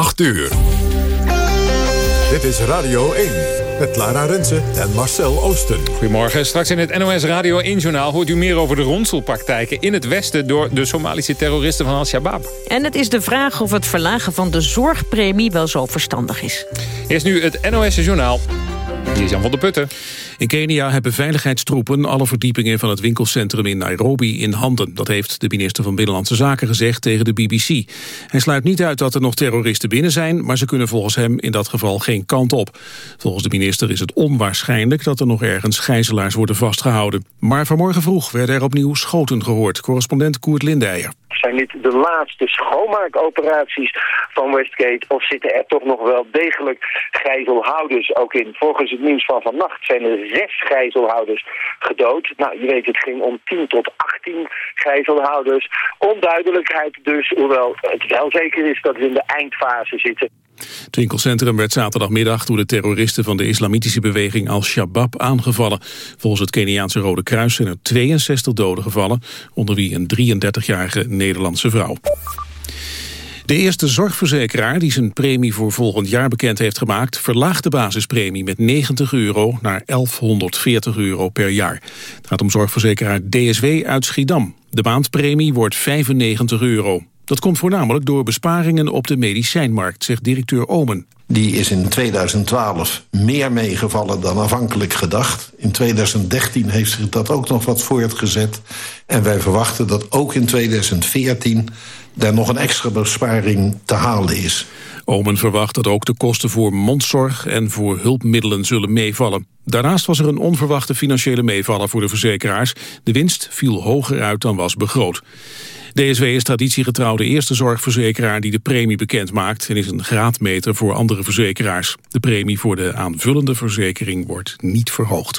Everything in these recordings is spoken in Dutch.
8 uur. Dit is Radio 1 met Lara Rensen en Marcel Oosten. Goedemorgen. Straks in het NOS Radio 1-journaal hoort u meer over de ronselpraktijken in het Westen door de Somalische terroristen van Al-Shabaab. En het is de vraag of het verlagen van de zorgpremie wel zo verstandig is. Eerst nu het NOS-journaal. Hier is Jan van der Putten. In Kenia hebben veiligheidstroepen alle verdiepingen van het winkelcentrum in Nairobi in handen. Dat heeft de minister van Binnenlandse Zaken gezegd tegen de BBC. Hij sluit niet uit dat er nog terroristen binnen zijn, maar ze kunnen volgens hem in dat geval geen kant op. Volgens de minister is het onwaarschijnlijk dat er nog ergens gijzelaars worden vastgehouden. Maar vanmorgen vroeg werden er opnieuw schoten gehoord. Correspondent Koert Lindeyer zijn dit de laatste schoonmaakoperaties van Westgate... of zitten er toch nog wel degelijk gijzelhouders ook in? Volgens het nieuws van vannacht zijn er zes gijzelhouders gedood. Nou, je weet, het ging om 10 tot 18 gijzelhouders. Onduidelijkheid dus, hoewel het wel zeker is dat we in de eindfase zitten. Het winkelcentrum werd zaterdagmiddag door de terroristen van de islamitische beweging Al-Shabaab aangevallen. Volgens het Keniaanse Rode Kruis zijn er 62 doden gevallen, onder wie een 33-jarige Nederlandse vrouw. De eerste zorgverzekeraar die zijn premie voor volgend jaar bekend heeft gemaakt... verlaagt de basispremie met 90 euro naar 1140 euro per jaar. Het gaat om zorgverzekeraar DSW uit Schiedam. De maandpremie wordt 95 euro. Dat komt voornamelijk door besparingen op de medicijnmarkt, zegt directeur Omen. Die is in 2012 meer meegevallen dan afhankelijk gedacht. In 2013 heeft zich dat ook nog wat voortgezet. En wij verwachten dat ook in 2014 daar nog een extra besparing te halen is. Omen verwacht dat ook de kosten voor mondzorg en voor hulpmiddelen zullen meevallen. Daarnaast was er een onverwachte financiële meevaller voor de verzekeraars. De winst viel hoger uit dan was begroot. DSW is traditiegetrouw de eerste zorgverzekeraar die de premie bekend maakt en is een graadmeter voor andere verzekeraars. De premie voor de aanvullende verzekering wordt niet verhoogd.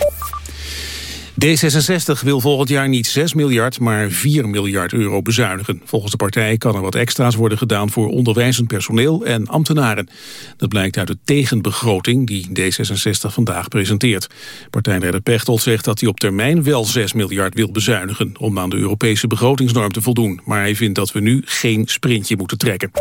D66 wil volgend jaar niet 6 miljard, maar 4 miljard euro bezuinigen. Volgens de partij kan er wat extra's worden gedaan voor onderwijzend personeel en ambtenaren. Dat blijkt uit de tegenbegroting die D66 vandaag presenteert. Partijleider Pechtold zegt dat hij op termijn wel 6 miljard wil bezuinigen... om aan de Europese begrotingsnorm te voldoen. Maar hij vindt dat we nu geen sprintje moeten trekken.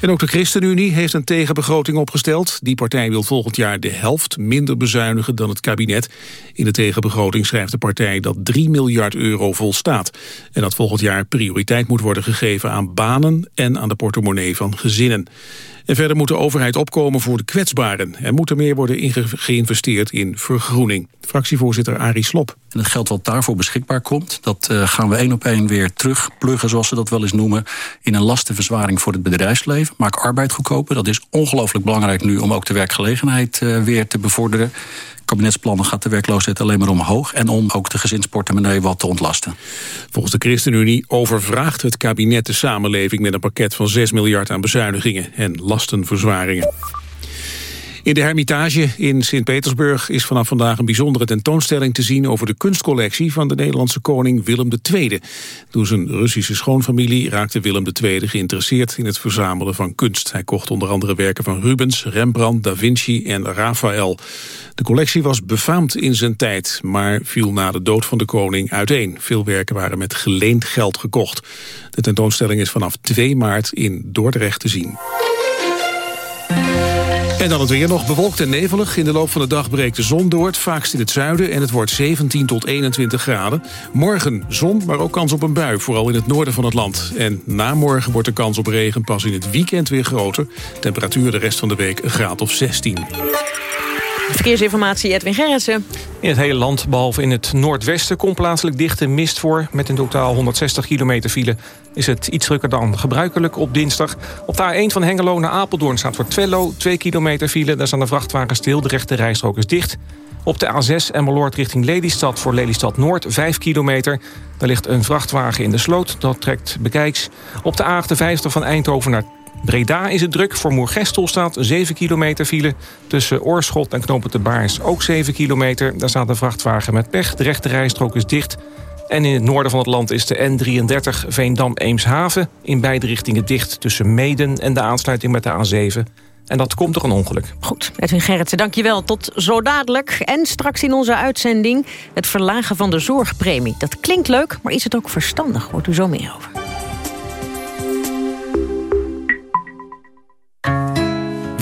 En ook de ChristenUnie heeft een tegenbegroting opgesteld. Die partij wil volgend jaar de helft minder bezuinigen dan het kabinet. In de tegenbegroting schrijft de partij dat 3 miljard euro volstaat. En dat volgend jaar prioriteit moet worden gegeven aan banen en aan de portemonnee van gezinnen. En verder moet de overheid opkomen voor de kwetsbaren. Er moet er meer worden geïnvesteerd in vergroening. Fractievoorzitter Arie Slop. En het geld wat daarvoor beschikbaar komt... dat uh, gaan we één op één weer terugpluggen, zoals ze dat wel eens noemen... in een lastenverzwaring voor het bedrijfsleven. Maak arbeid goedkoper. Dat is ongelooflijk belangrijk nu om ook de werkgelegenheid uh, weer te bevorderen kabinetsplannen gaat de werkloosheid alleen maar omhoog... en om ook de gezinsportemonnee wat te ontlasten. Volgens de ChristenUnie overvraagt het kabinet de samenleving... met een pakket van 6 miljard aan bezuinigingen en lastenverzwaringen. In de Hermitage in Sint-Petersburg is vanaf vandaag een bijzondere tentoonstelling te zien over de kunstcollectie van de Nederlandse koning Willem II. Door zijn Russische schoonfamilie raakte Willem II geïnteresseerd in het verzamelen van kunst. Hij kocht onder andere werken van Rubens, Rembrandt, Da Vinci en Raphaël. De collectie was befaamd in zijn tijd, maar viel na de dood van de koning uiteen. Veel werken waren met geleend geld gekocht. De tentoonstelling is vanaf 2 maart in Dordrecht te zien. En dan het weer nog bewolkt en nevelig. In de loop van de dag breekt de zon door, het vaakst in het zuiden... en het wordt 17 tot 21 graden. Morgen zon, maar ook kans op een bui, vooral in het noorden van het land. En na morgen wordt de kans op regen pas in het weekend weer groter. Temperatuur de rest van de week een graad of 16. Verkeersinformatie, Edwin Gerritsen. In het hele land, behalve in het noordwesten... komt plaatselijk dichte mist voor. Met in totaal 160 kilometer file is het iets drukker dan gebruikelijk op dinsdag. Op de A1 van Hengelo naar Apeldoorn staat voor Twello 2 kilometer file. Daar staan de vrachtwagens stil, de rechte rijstrook is dicht. Op de A6 Emmeloord richting Lelystad voor Lelystad Noord 5 kilometer. Daar ligt een vrachtwagen in de sloot, dat trekt bekijks. Op de A58 van Eindhoven naar Breda is het druk. Voor Moergestel staat 7 kilometer file. Tussen Oorschot en Knopen ook 7 kilometer. Daar staat een vrachtwagen met pech. De rechte rijstrook is dicht. En in het noorden van het land is de N33 Veendam-Eemshaven... in beide richtingen dicht tussen Meden en de aansluiting met de A7... En dat komt door een ongeluk. Goed, Edwin Gerritsen, dankjewel. Tot zo dadelijk. En straks in onze uitzending het verlagen van de zorgpremie. Dat klinkt leuk, maar is het ook verstandig? Hoort u zo meer over.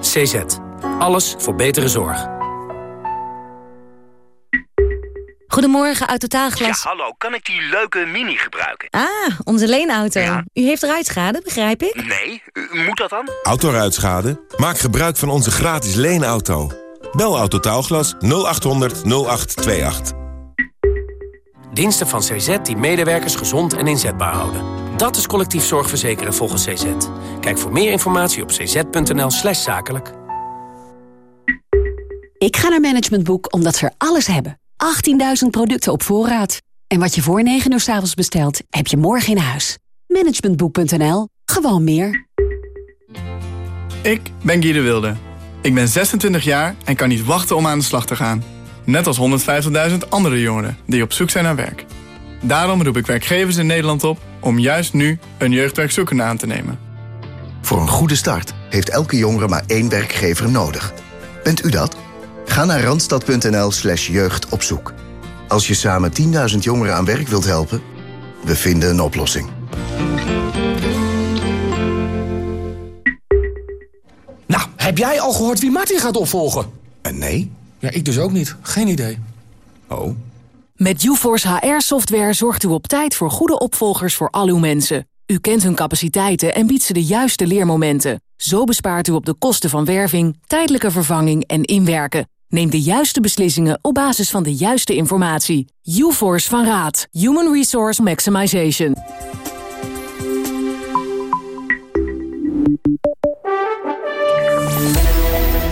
CZ. Alles voor betere zorg. Goedemorgen, Autotaalglas. Ja, hallo. Kan ik die leuke Mini gebruiken? Ah, onze leenauto. U heeft ruitschade, begrijp ik? Nee, moet dat dan? Autoruitschade? Maak gebruik van onze gratis leenauto. Bel Autotaalglas 0800 0828. Diensten van CZ die medewerkers gezond en inzetbaar houden. Dat is collectief zorgverzekeren volgens CZ. Kijk voor meer informatie op cz.nl slash zakelijk. Ik ga naar Management Boek omdat ze er alles hebben. 18.000 producten op voorraad. En wat je voor 9 uur s avonds bestelt, heb je morgen in huis. Managementboek.nl. Gewoon meer. Ik ben Guy de Wilde. Ik ben 26 jaar en kan niet wachten om aan de slag te gaan. Net als 150.000 andere jongeren die op zoek zijn naar werk. Daarom roep ik werkgevers in Nederland op om juist nu een jeugdwerkzoekende aan te nemen. Voor een goede start heeft elke jongere maar één werkgever nodig. Bent u dat? Ga naar randstad.nl slash jeugdopzoek. Als je samen 10.000 jongeren aan werk wilt helpen, we vinden een oplossing. Nou, heb jij al gehoord wie Martin gaat opvolgen? nee. Ja, ik dus ook niet. Geen idee. Oh. Met UForce HR-software zorgt u op tijd voor goede opvolgers voor al uw mensen. U kent hun capaciteiten en biedt ze de juiste leermomenten. Zo bespaart u op de kosten van werving, tijdelijke vervanging en inwerken. Neem de juiste beslissingen op basis van de juiste informatie. UForce van Raad. Human Resource Maximization.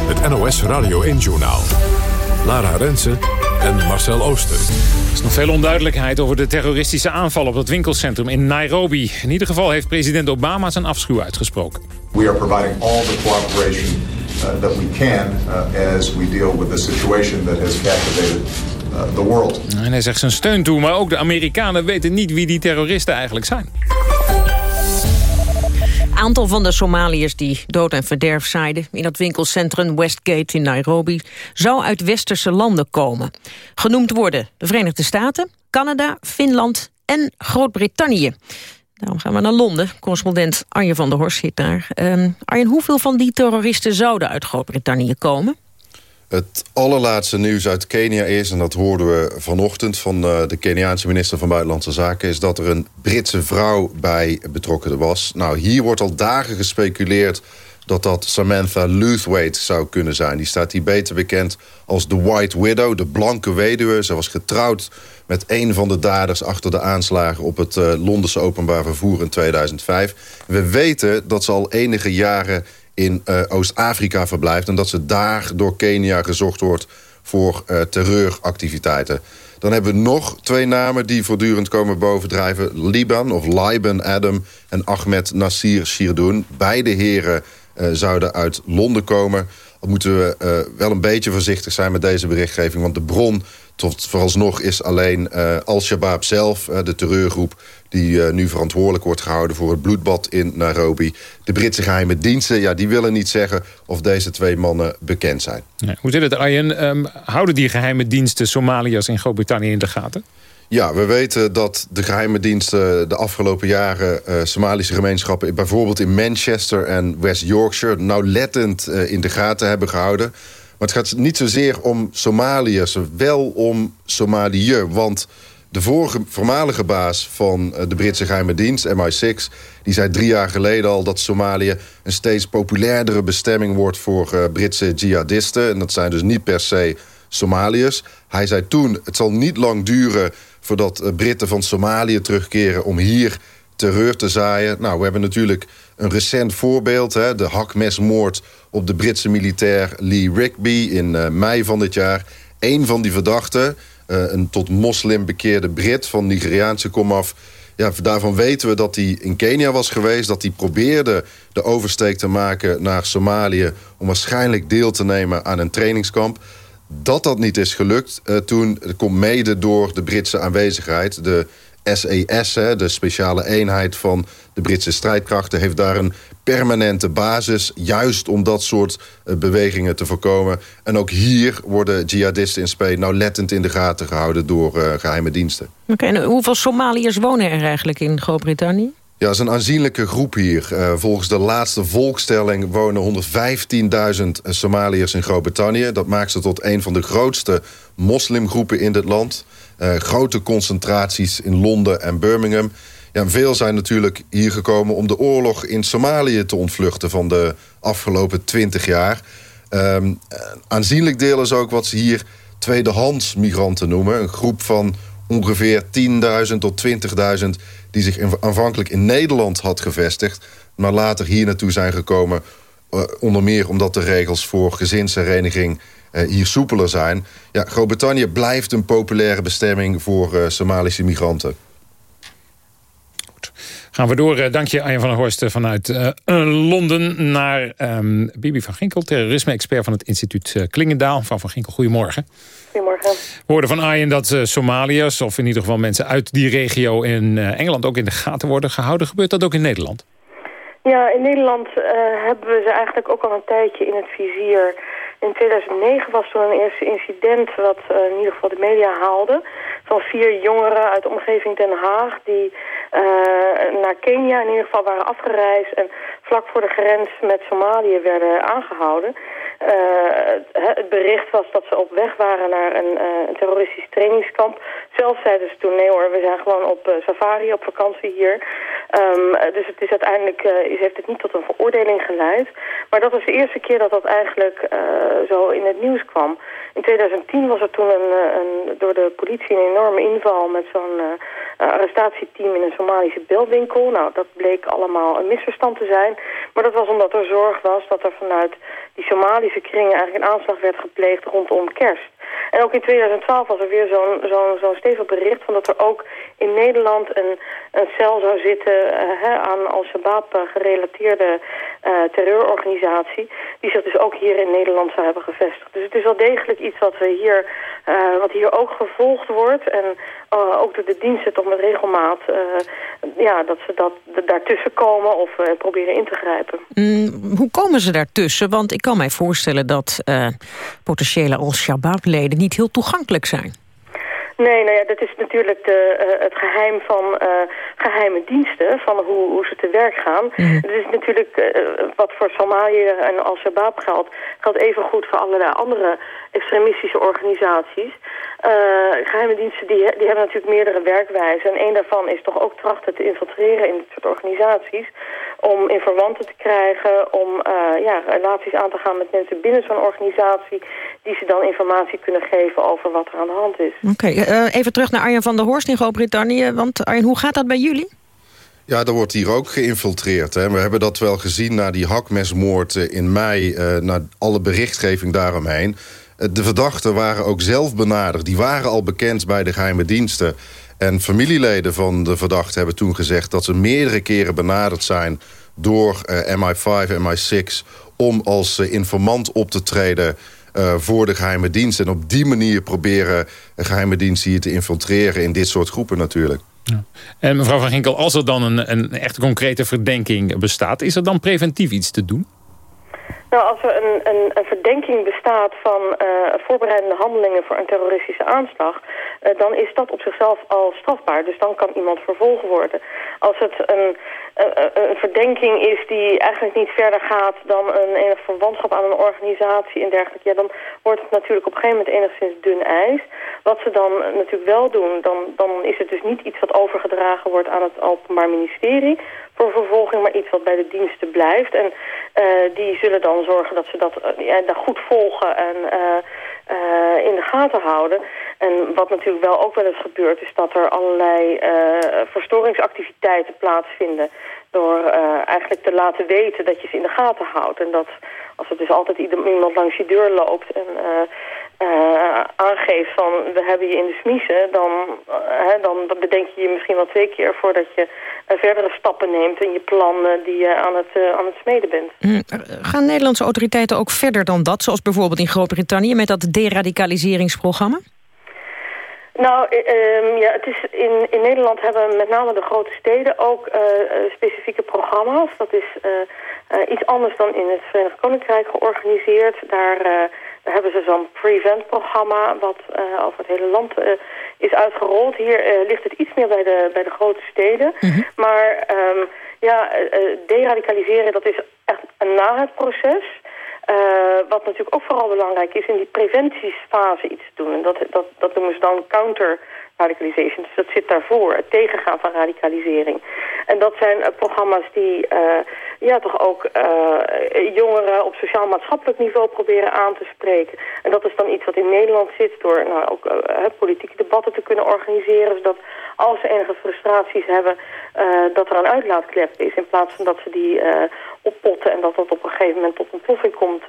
Het NOS Radio 1-journaal. Lara Rensen en Marcel Ooster. Er is nog veel onduidelijkheid over de terroristische aanval op het winkelcentrum in Nairobi. In ieder geval heeft president Obama zijn afschuw uitgesproken. We are providing all the cooperation uh, that we can uh, as we deal with the situation that has captivated uh, the world. En hij zegt zijn steun toe, maar ook de Amerikanen weten niet wie die terroristen eigenlijk zijn aantal van de Somaliërs die dood en verderf zaaiden... in het winkelcentrum Westgate in Nairobi... zou uit westerse landen komen. Genoemd worden de Verenigde Staten, Canada, Finland en Groot-Brittannië. Daarom gaan we naar Londen. Correspondent Arjen van der Horst zit daar. Um, Arjen, hoeveel van die terroristen zouden uit Groot-Brittannië komen? Het allerlaatste nieuws uit Kenia is, en dat hoorden we vanochtend... van eh, de Keniaanse minister van Buitenlandse Zaken... is dat er een Britse vrouw bij betrokken was. Nou, hier wordt al dagen gespeculeerd dat dat Samantha Luthwaite zou kunnen zijn. Die staat hier beter bekend als de White Widow, de blanke weduwe. Ze was getrouwd met een van de daders achter de aanslagen... op het uh, Londense openbaar vervoer in 2005. We weten dat ze al enige jaren in uh, Oost-Afrika verblijft... en dat ze daar door Kenia gezocht wordt voor uh, terreuractiviteiten. Dan hebben we nog twee namen die voortdurend komen bovendrijven. Liban of Liban Adam en Ahmed Nasir Shirdoun. Beide heren uh, zouden uit Londen komen. Dan moeten we wel een beetje voorzichtig zijn met deze berichtgeving... want de bron tot vooralsnog is alleen uh, Al-Shabaab zelf, uh, de terreurgroep... die uh, nu verantwoordelijk wordt gehouden voor het bloedbad in Nairobi. De Britse geheime diensten, ja, die willen niet zeggen... of deze twee mannen bekend zijn. Nee, hoe zit het, Arjen? Um, houden die geheime diensten Somaliërs in Groot-Brittannië in de gaten? Ja, we weten dat de geheime diensten de afgelopen jaren... Uh, Somalische gemeenschappen bijvoorbeeld in Manchester en West Yorkshire... nauwlettend uh, in de gaten hebben gehouden. Maar het gaat niet zozeer om Somaliërs, wel om Somalië. Want de voormalige baas van de Britse geheime dienst, MI6... die zei drie jaar geleden al dat Somalië een steeds populairdere bestemming wordt... voor uh, Britse jihadisten. En dat zijn dus niet per se Somaliërs. Hij zei toen, het zal niet lang duren voordat uh, Britten van Somalië terugkeren... om hier terreur te zaaien. Nou, we hebben natuurlijk een recent voorbeeld. Hè, de hakmesmoord op de Britse militair Lee Rigby in uh, mei van dit jaar. Een van die verdachten, uh, een tot moslim bekeerde Brit van Nigeriaanse komaf... Ja, daarvan weten we dat hij in Kenia was geweest. Dat hij probeerde de oversteek te maken naar Somalië... om waarschijnlijk deel te nemen aan een trainingskamp. Dat dat niet is gelukt uh, toen, komt mede door de Britse aanwezigheid. De SES, de speciale eenheid van de Britse strijdkrachten... heeft daar een permanente basis, juist om dat soort uh, bewegingen te voorkomen. En ook hier worden jihadisten in Spee nauwlettend in de gaten gehouden... door uh, geheime diensten. Oké, okay, en hoeveel Somaliërs wonen er eigenlijk in Groot-Brittannië? Ja, dat is een aanzienlijke groep hier. Uh, volgens de laatste volkstelling wonen 115.000 Somaliërs in Groot-Brittannië. Dat maakt ze tot een van de grootste moslimgroepen in dit land. Uh, grote concentraties in Londen en Birmingham. Ja, veel zijn natuurlijk hier gekomen om de oorlog in Somalië te ontvluchten... van de afgelopen 20 jaar. Um, aanzienlijk deel is ook wat ze hier tweedehands migranten noemen. Een groep van ongeveer 10.000 tot 20.000 die zich aanvankelijk in Nederland had gevestigd... maar later hier naartoe zijn gekomen... Uh, onder meer omdat de regels voor gezinshereniging hier soepeler zijn. Ja, Groot-Brittannië blijft een populaire bestemming voor uh, Somalische migranten. Goed. Gaan we door. Dank je, Arjen van der Horst, vanuit uh, Londen naar um, Bibi van Ginkel... terrorisme-expert van het instituut Klingendaal. Van Van Ginkel, goedemorgen. Goedemorgen. We hoorden van Arjen dat uh, Somaliërs, of in ieder geval mensen uit die regio in uh, Engeland ook in de gaten worden gehouden. Gebeurt dat ook in Nederland? Ja, in Nederland uh, hebben we ze eigenlijk ook al een tijdje in het vizier. In 2009 was toen een eerste incident wat in ieder geval de media haalde. Van vier jongeren uit de omgeving Den Haag die naar Kenia in ieder geval waren afgereisd. En vlak voor de grens met Somalië werden aangehouden. Uh, het bericht was dat ze op weg waren naar een, uh, een terroristisch trainingskamp. Zelf zeiden ze toen, nee hoor, we zijn gewoon op uh, safari, op vakantie hier. Um, dus het is uiteindelijk, heeft het niet tot een veroordeling geleid. Maar dat was de eerste keer dat dat eigenlijk zo in het nieuws kwam. In 2010 was er toen een, een, door de politie een enorme inval met zo'n arrestatieteam in een Somalische beeldwinkel. Nou, dat bleek allemaal een misverstand te zijn. Maar dat was omdat er zorg was dat er vanuit die Somalische kringen eigenlijk een aanslag werd gepleegd rondom kerst. En ook in 2012 was er weer zo'n zo'n stevig bericht van dat er ook in Nederland een, een cel zou zitten uh, hè, aan Al-Shabaab gerelateerde uh, terreurorganisatie. Die zich dus ook hier in Nederland zou hebben gevestigd. Dus het is wel degelijk iets wat, we hier, wat hier ook gevolgd wordt. En ook door de diensten toch met regelmaat ja, dat ze dat, daartussen komen of proberen in te grijpen. Mm, hoe komen ze daartussen? Want ik kan mij voorstellen dat potentiële Al-Shabaab-leden niet heel toegankelijk zijn. Nee, nou ja, dat is natuurlijk de, uh, het geheim van uh, geheime diensten, van hoe, hoe ze te werk gaan. Mm. Het is natuurlijk uh, wat voor Somalië en Al-Shabaab geldt, geldt even goed voor allerlei andere extremistische organisaties. geheime diensten die, die hebben natuurlijk meerdere werkwijzen. En een daarvan is toch ook trachten te infiltreren in dit soort organisaties. Om informanten te krijgen, om ja, relaties aan te gaan met mensen binnen zo'n organisatie. Die ze dan informatie kunnen geven over wat er aan de hand is. Oké, okay. uh, even terug naar Arjen van der Horst in Groot-Brittannië. Want Arjen, hoe gaat dat bij jullie? Ja, er wordt hier ook geïnfiltreerd. Hè. We hebben dat wel gezien na die hakmesmoord in mei... Uh, na alle berichtgeving daaromheen. Uh, de verdachten waren ook zelf benaderd. Die waren al bekend bij de geheime diensten. En familieleden van de verdachten hebben toen gezegd... dat ze meerdere keren benaderd zijn door MI5, MI6... om als informant op te treden voor de geheime dienst. En op die manier proberen geheime diensten hier te infiltreren... in dit soort groepen natuurlijk. Ja. En mevrouw Van Ginkel, als er dan een, een echt concrete verdenking bestaat... is er dan preventief iets te doen? Nou, als er een, een, een verdenking bestaat van uh, voorbereidende handelingen voor een terroristische aanslag, uh, dan is dat op zichzelf al strafbaar. Dus dan kan iemand vervolgen worden. Als het een, een, een verdenking is die eigenlijk niet verder gaat dan een enig verwantschap aan een organisatie en dergelijke, ja, dan wordt het natuurlijk op een gegeven moment enigszins dun ijs. Wat ze dan natuurlijk wel doen, dan, dan is het dus niet iets wat overgedragen wordt aan het Openbaar Ministerie voor vervolging, maar iets wat bij de diensten blijft. En uh, die zullen dan zorgen dat ze dat uh, ja, goed volgen en uh, in de gaten houden. En wat natuurlijk wel ook wel eens gebeurt, is dat er allerlei verstoringsactiviteiten plaatsvinden. Door eigenlijk te laten weten dat je ze in de gaten houdt. En dat als er dus altijd iemand langs je deur loopt en uh, aangeeft van we hebben je in de smiezen, dan, uh, dan bedenk je je misschien wel twee keer voordat je uh, verdere stappen neemt in je plan die je aan het, aan het smeden bent. Mm, gaan Nederlandse autoriteiten ook verder dan dat, zoals bijvoorbeeld in Groot-Brittannië met dat deradicaliseringsprogramma? Nou, um, ja, het is in, in Nederland hebben met name de grote steden ook specifieke programma's. Dat is iets anders dan in het Verenigd Koninkrijk georganiseerd. Daar daar hebben ze zo'n prevent-programma wat uh, over het hele land uh, is uitgerold. Hier uh, ligt het iets meer bij de, bij de grote steden. Mm -hmm. Maar um, ja, deradicaliseren, dat is echt na het proces. wat natuurlijk ook vooral belangrijk is, in die preventiefase iets doen. En dat, dat, dat noemen ze dan counter radicalization. Dus dat zit daarvoor, het tegengaan van radicalisering. En dat zijn uh, programma's die uh, ja, toch ook uh, jongeren op sociaal-maatschappelijk niveau proberen aan te spreken. En dat is dan iets wat in Nederland zit door nou, ook politieke debatten te kunnen organiseren. Zodat als ze enige frustraties hebben, dat er een uitlaatklep is. In plaats van dat ze die oppotten en dat dat op een gegeven moment tot ontploffing komt,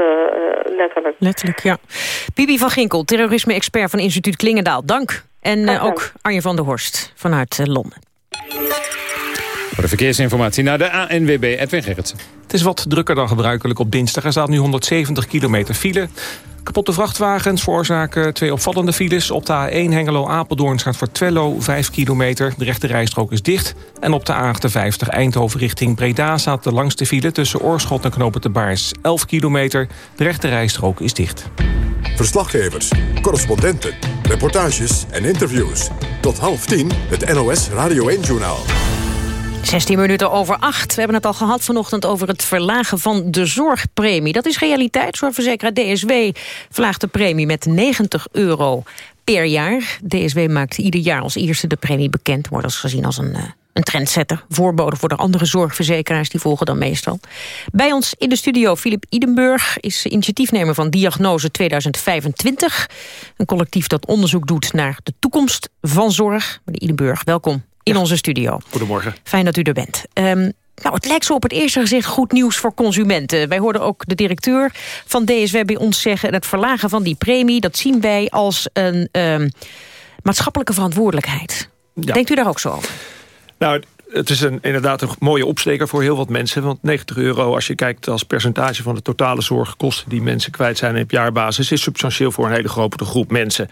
letterlijk. Letterlijk, ja. Bibi van Ginkel, terrorisme-expert van instituut Klingendaal. Dank. En uh, ook Arjen van der Horst vanuit uh, Londen. Voor de verkeersinformatie naar de ANWB, Edwin Gerritsen. Het is wat drukker dan gebruikelijk op dinsdag. Er staat nu 170 kilometer file. Kapotte vrachtwagens veroorzaken twee opvallende files. Op de A1 Hengelo-Apeldoorn staat voor Twello 5 kilometer. De rechte rijstrook is dicht. En op de A58 Eindhoven richting Breda staat de langste file... tussen Oorschot en Knopen de Baars 11 kilometer. De rechte rijstrook is dicht. Verslaggevers, correspondenten, reportages en interviews. Tot half tien het NOS Radio 1-journaal. 16 minuten over 8. We hebben het al gehad vanochtend over het verlagen van de zorgpremie. Dat is realiteit. Zorgverzekeraar DSW verlaagt de premie met 90 euro per jaar. DSW maakt ieder jaar als eerste de premie bekend. Wordt als gezien als een, een trendsetter. Voorbode voor de andere zorgverzekeraars, die volgen dan meestal. Bij ons in de studio Filip Idenburg is initiatiefnemer van Diagnose 2025. Een collectief dat onderzoek doet naar de toekomst van zorg. Meneer Idenburg, welkom in ja. onze studio. Goedemorgen. Fijn dat u er bent. Um, nou, het lijkt zo op het eerste gezicht goed nieuws voor consumenten. Wij hoorden ook de directeur van DSW bij ons zeggen... het verlagen van die premie, dat zien wij als een um, maatschappelijke verantwoordelijkheid. Ja. Denkt u daar ook zo over? Nou, het is een, inderdaad een mooie opsteker voor heel wat mensen. Want 90 euro, als je kijkt als percentage van de totale zorgkosten... die mensen kwijt zijn op jaarbasis... is substantieel voor een hele grote groep mensen.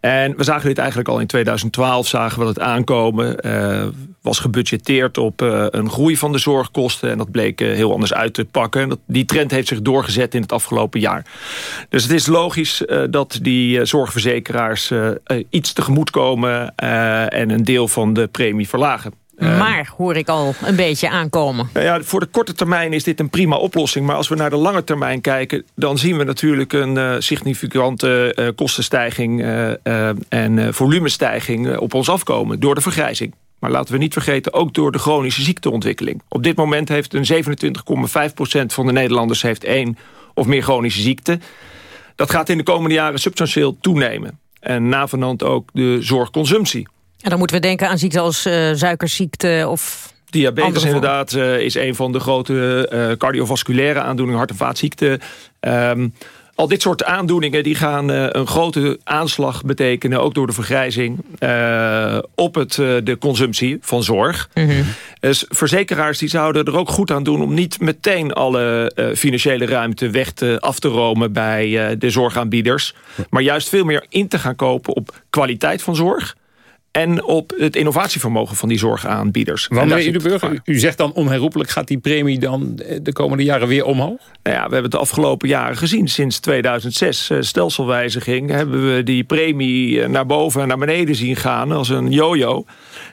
En we zagen dit eigenlijk al in 2012, zagen we het aankomen. Uh, was gebudgeteerd op uh, een groei van de zorgkosten. En dat bleek uh, heel anders uit te pakken. En dat, die trend heeft zich doorgezet in het afgelopen jaar. Dus het is logisch dat die zorgverzekeraars iets tegemoet komen... en een deel van de premie verlagen. Maar hoor ik al een beetje aankomen. Nou ja, voor de korte termijn is dit een prima oplossing. Maar als we naar de lange termijn kijken... dan zien we natuurlijk een uh, significante uh, kostenstijging... Uh, en volumestijging op ons afkomen door de vergrijzing. Maar laten we niet vergeten, ook door de chronische ziekteontwikkeling. Op dit moment heeft een 27,5% van de Nederlanders... heeft één of meer chronische ziekte. Dat gaat in de komende jaren substantieel toenemen. En navenant ook de zorgconsumptie. En dan moeten we denken aan ziekten als uh, suikerziekte of... Diabetes inderdaad uh, is een van de grote uh, cardiovasculaire aandoeningen, hart- en vaatziekten. Um, al dit soort aandoeningen die gaan een grote aanslag betekenen... ook door de vergrijzing uh, op het, uh, de consumptie van zorg. Mm -hmm. Dus verzekeraars die zouden er ook goed aan doen... om niet meteen alle financiële ruimte weg te, af te romen... bij de zorgaanbieders. Maar juist veel meer in te gaan kopen op kwaliteit van zorg en op het innovatievermogen van die zorgaanbieders. Want meneer Udeburg, u, u zegt dan onherroepelijk... gaat die premie dan de komende jaren weer omhoog? Nou ja, we hebben het de afgelopen jaren gezien. Sinds 2006, uh, stelselwijziging... hebben we die premie naar boven en naar beneden zien gaan... als een yo-yo.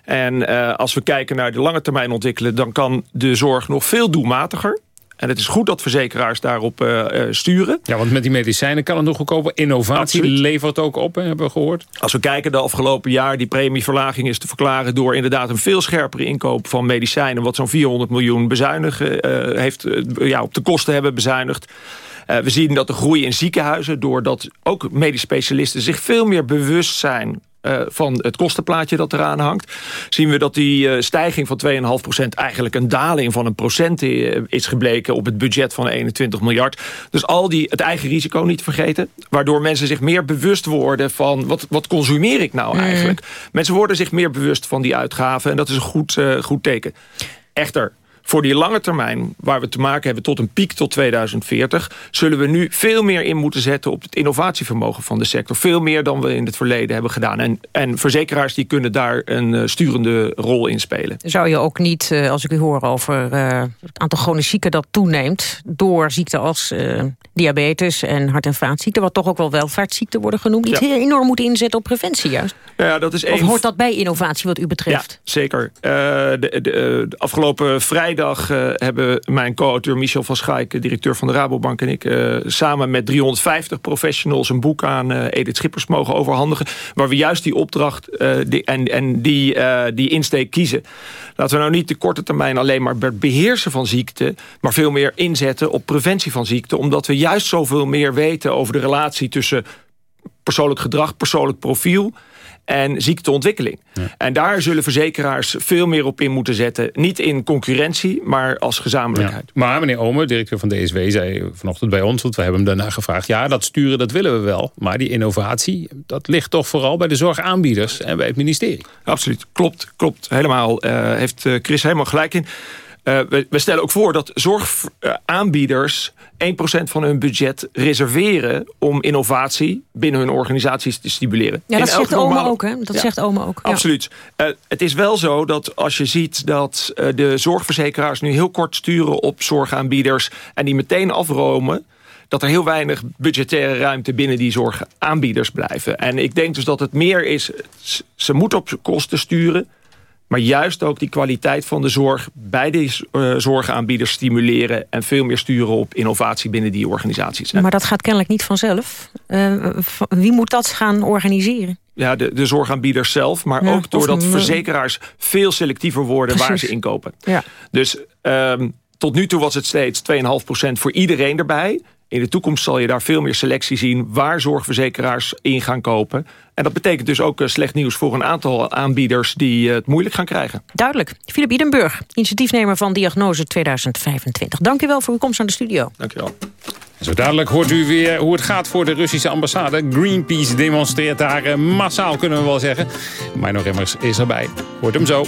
En uh, als we kijken naar de lange termijn ontwikkelen... dan kan de zorg nog veel doelmatiger. En het is goed dat verzekeraars daarop uh, sturen. Ja, want met die medicijnen kan het nog goedkoper. Innovatie Absoluut. levert ook op, hebben we gehoord. Als we kijken de afgelopen jaar, die premieverlaging is te verklaren... door inderdaad een veel scherpere inkoop van medicijnen... wat zo'n 400 miljoen bezuinigen uh, heeft, ja, op de kosten hebben bezuinigd. Uh, we zien dat de groei in ziekenhuizen... doordat ook medisch specialisten zich veel meer bewust zijn uh, van het kostenplaatje dat eraan hangt... zien we dat die uh, stijging van 2,5% eigenlijk een daling van een procent is gebleken... op het budget van 21 miljard. Dus al die, het eigen risico niet vergeten. Waardoor mensen zich meer bewust worden van... wat, wat consumeer ik nou eigenlijk? Mensen worden zich meer bewust van die uitgaven. En dat is een goed, goed teken. Echter, voor die lange termijn, waar we te maken hebben tot een piek tot 2040... zullen we nu veel meer in moeten zetten op het innovatievermogen van de sector. Veel meer dan we in het verleden hebben gedaan. En, en verzekeraars die kunnen daar een uh, sturende rol in spelen. Zou je ook niet, uh, als ik u hoor over uh, het aantal chronische zieken dat toeneemt... door ziekten als diabetes en hart- en vaatziekten... wat toch ook wel welvaartsziekten worden genoemd... niet ja. enorm moeten inzetten op preventie juist? Ja, dat is of hoort dat bij innovatie wat u betreft? Ja, zeker. de, de, de afgelopen vrijdag vrijdag uh, hebben mijn co-auteur Michel van Schaik... directeur van de Rabobank en ik... Uh, samen met 350 professionals een boek aan uh, Edith Schippers mogen overhandigen... waar we juist die opdracht en, en die, die insteek kiezen. Laten we nou niet de korte termijn alleen maar beheersen van ziekte... maar veel meer inzetten op preventie van ziekte... omdat we juist zoveel meer weten over de relatie tussen persoonlijk gedrag, persoonlijk profiel en ziekteontwikkeling. En daar zullen verzekeraars veel meer op in moeten zetten. Niet in concurrentie, maar als gezamenlijkheid. Ja. Maar meneer Omer, directeur van DSW, zei vanochtend bij ons... want we hebben hem daarna gevraagd... ja, dat sturen, dat willen we wel. Maar die innovatie, dat ligt toch vooral bij de zorgaanbieders... en bij het ministerie. Absoluut, klopt, klopt. Helemaal, uh, heeft Chris helemaal gelijk in. Uh, we, we, stellen ook voor dat zorgaanbieders 1% van hun budget reserveren om innovatie binnen hun organisaties te stimuleren. Ja, dat zegt normale... Oma ook, hè? Dat ja, zegt Oma ook. Ja. Absoluut. Uh, het is wel zo dat als je ziet dat uh, de zorgverzekeraars nu heel kort sturen op zorgaanbieders en die meteen afromen dat er heel weinig budgettaire ruimte binnen die zorgaanbieders blijven. En ik denk dus dat het meer is, ze moeten op kosten sturen... Maar juist ook die kwaliteit van de zorg bij die uh, zorgaanbieders stimuleren... en veel meer sturen op innovatie binnen die organisaties. Maar dat gaat kennelijk niet vanzelf. Uh, wie moet dat gaan organiseren? Ja, de, de zorgaanbieders zelf, maar ja, ook doordat verzekeraars veel selectiever worden Precies. waar ze inkopen. Ja. Dus um, tot nu toe was het steeds 2,5% voor iedereen erbij. In de toekomst zal je daar veel meer selectie zien... waar zorgverzekeraars in gaan kopen. En dat betekent dus ook slecht nieuws voor een aantal aanbieders... die het moeilijk gaan krijgen. Duidelijk. Philip Iedenburg, initiatiefnemer van Diagnose 2025. Dank u wel voor uw komst aan de studio. Dank u wel. Zo dadelijk hoort u weer hoe het gaat voor de Russische ambassade. Greenpeace demonstreert daar massaal, kunnen we wel zeggen. Mino Remmers is erbij. Hoort hem zo.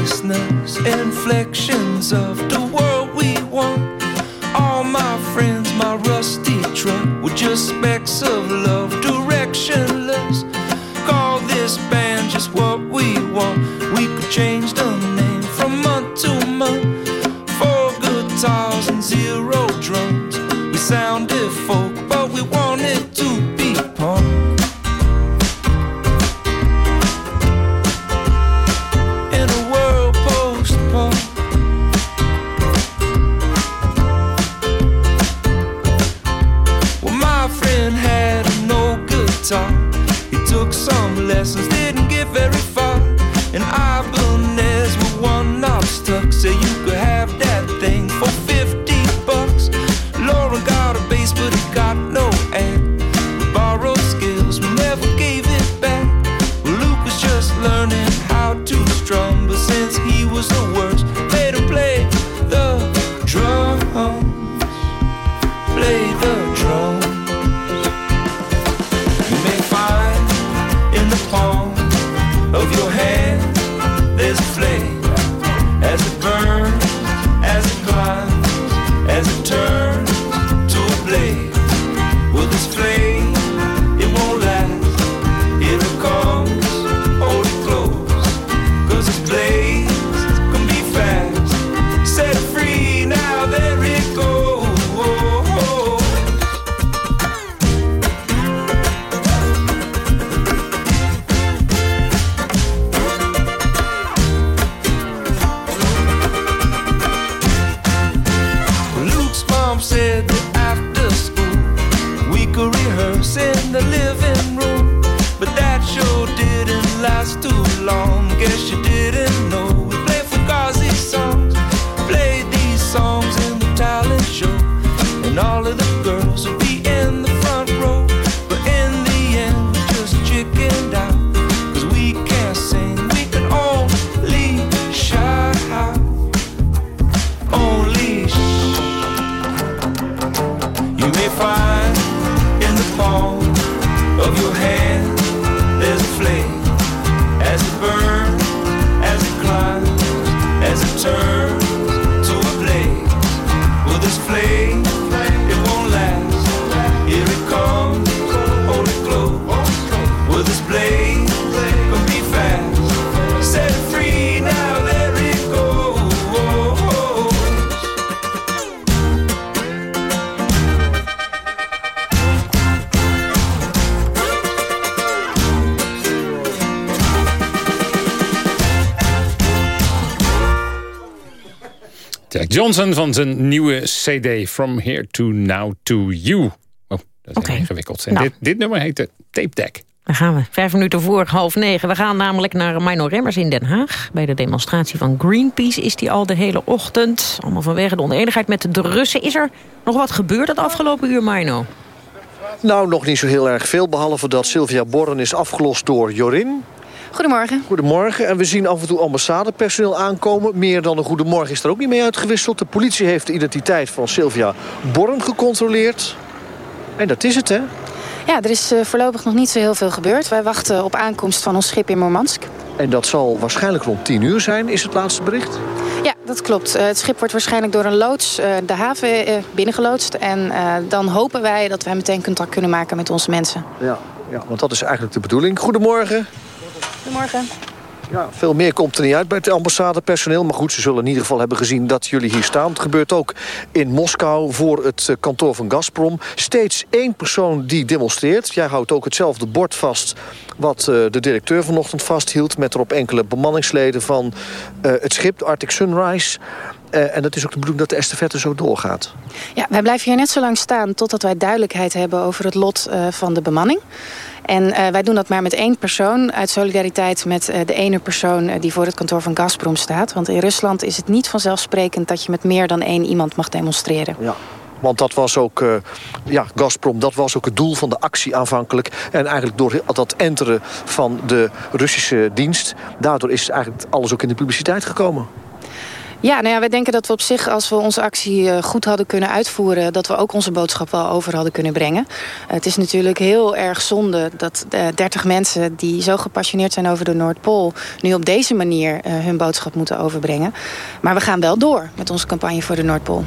Recklessness, inflections of the world we want. All my friends, my rusty truck, were just specks of love, directionless. Call this band just what we want. We could change the in the living room, but that show didn't last too long. Guess you Johnson van zijn nieuwe CD From Here to Now to You. Oh, dat is ingewikkeld. En Nou. dit, dit nummer heet de Tape Deck. Daar gaan we. Vijf minuten voor half negen. We gaan namelijk naar Mino Remmers in Den Haag. Bij de demonstratie van Greenpeace is die al de hele ochtend. Allemaal vanwege de oneenigheid met de Russen. Is er nog wat gebeurd het afgelopen uur, Mino? Nou, nog niet zo heel erg veel, behalve dat Sylvia Borren is afgelost door Jorin. Goedemorgen. Goedemorgen. En we zien af en toe ambassadepersoneel aankomen. Meer dan een goedemorgen is er ook niet mee uitgewisseld. De politie heeft de identiteit van Sylvia Borren gecontroleerd. En dat is het, hè? Ja, er is eh, voorlopig nog niet zo heel veel gebeurd. Wij wachten op aankomst van ons schip in Murmansk. En dat zal waarschijnlijk rond 10 uur zijn, is het laatste bericht. Ja, dat klopt. Eh, het schip wordt waarschijnlijk door een loods eh, de haven binnengeloodst. En dan hopen wij dat wij meteen contact kunnen maken met onze mensen. Ja, ja, want dat is eigenlijk de bedoeling. Goedemorgen. Ja, veel meer komt er niet uit bij het ambassadepersoneel. Maar goed, ze zullen in ieder geval hebben gezien dat jullie hier staan. Het gebeurt ook in Moskou voor het eh, kantoor van Gazprom. Steeds één persoon die demonstreert. Jij houdt ook hetzelfde bord vast wat eh, de directeur vanochtend vasthield... met erop enkele bemanningsleden van eh, het schip, Arctic Sunrise... Eh, en dat is ook de bedoeling dat de estafette zo doorgaat. Ja, wij blijven hier net zo lang staan totdat wij duidelijkheid hebben over het lot eh, van de bemanning. En eh, wij doen dat maar met één persoon uit solidariteit met de ene persoon die voor het kantoor van Gazprom staat. Want in Rusland is het niet vanzelfsprekend dat je met meer dan één iemand mag demonstreren. Ja. Want dat was ook, ja, Gazprom, dat was ook het doel van de actie aanvankelijk. En eigenlijk door dat enteren van de Russische dienst... daardoor is eigenlijk alles ook in de publiciteit gekomen. Ja, nou ja, denken dat we op zich, als we onze actie eh, goed hadden kunnen uitvoeren... dat we ook onze boodschap wel over hadden kunnen brengen. Eh, het is natuurlijk heel erg zonde dat eh 30 mensen... die zo gepassioneerd zijn over de Noordpool... nu op deze manier eh, hun boodschap moeten overbrengen. Maar we gaan wel door met onze campagne voor de Noordpool.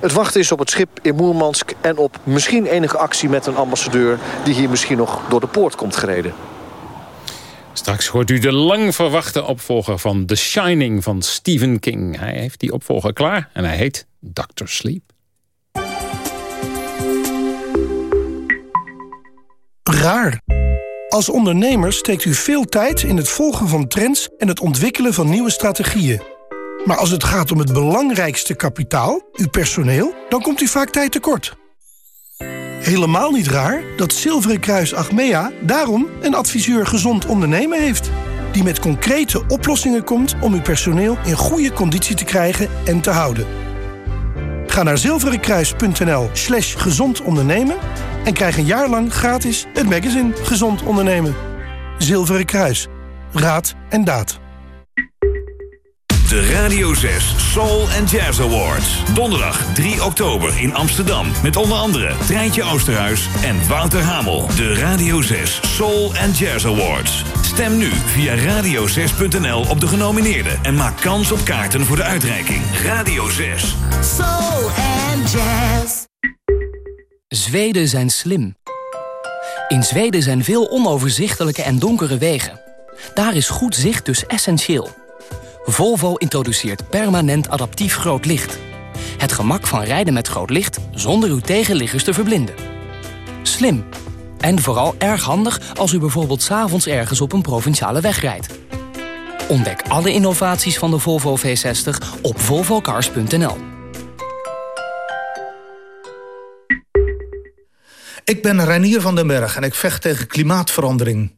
Het wachten is op het schip in Moermansk... en op misschien enige actie met een ambassadeur... die hier misschien nog door de poort komt gereden. Straks hoort u de lang verwachte opvolger van The Shining van Stephen King. Hij heeft die opvolger klaar en hij heet Dr. Sleep. Raar. Als ondernemer steekt u veel tijd in het volgen van trends en het ontwikkelen van nieuwe strategieën. Maar als het gaat om het belangrijkste kapitaal, uw personeel, dan komt u vaak tijd tekort. Helemaal niet raar dat Zilveren Kruis Achmea daarom een adviseur gezond ondernemen heeft. Die met concrete oplossingen komt om uw personeel in goede conditie te krijgen en te houden. Ga naar zilverenkruis.nl slash gezond ondernemen en krijg een jaar lang gratis het magazine Gezond Ondernemen. Zilveren Kruis. Raad en daad. De Radio 6 Soul and Jazz Awards. Donderdag 3 oktober in Amsterdam. Met onder andere Treintje Oosterhuis en Wouter Hamel. De Radio 6 Soul and Jazz Awards. Stem nu via radio6.nl op de genomineerden. En maak kans op kaarten voor de uitreiking. Radio 6. Soul and jazz. Zweden zijn slim. In Zweden zijn veel onoverzichtelijke en donkere wegen. Daar is goed zicht dus essentieel. Volvo introduceert permanent adaptief groot licht. Het gemak van rijden met groot licht zonder uw tegenliggers te verblinden. Slim. En vooral erg handig als u bijvoorbeeld s'avonds ergens op een provinciale weg rijdt. Ontdek alle innovaties van de Volvo V60 op volvocars.nl. Ik ben Reinier van den Berg en ik vecht tegen klimaatverandering.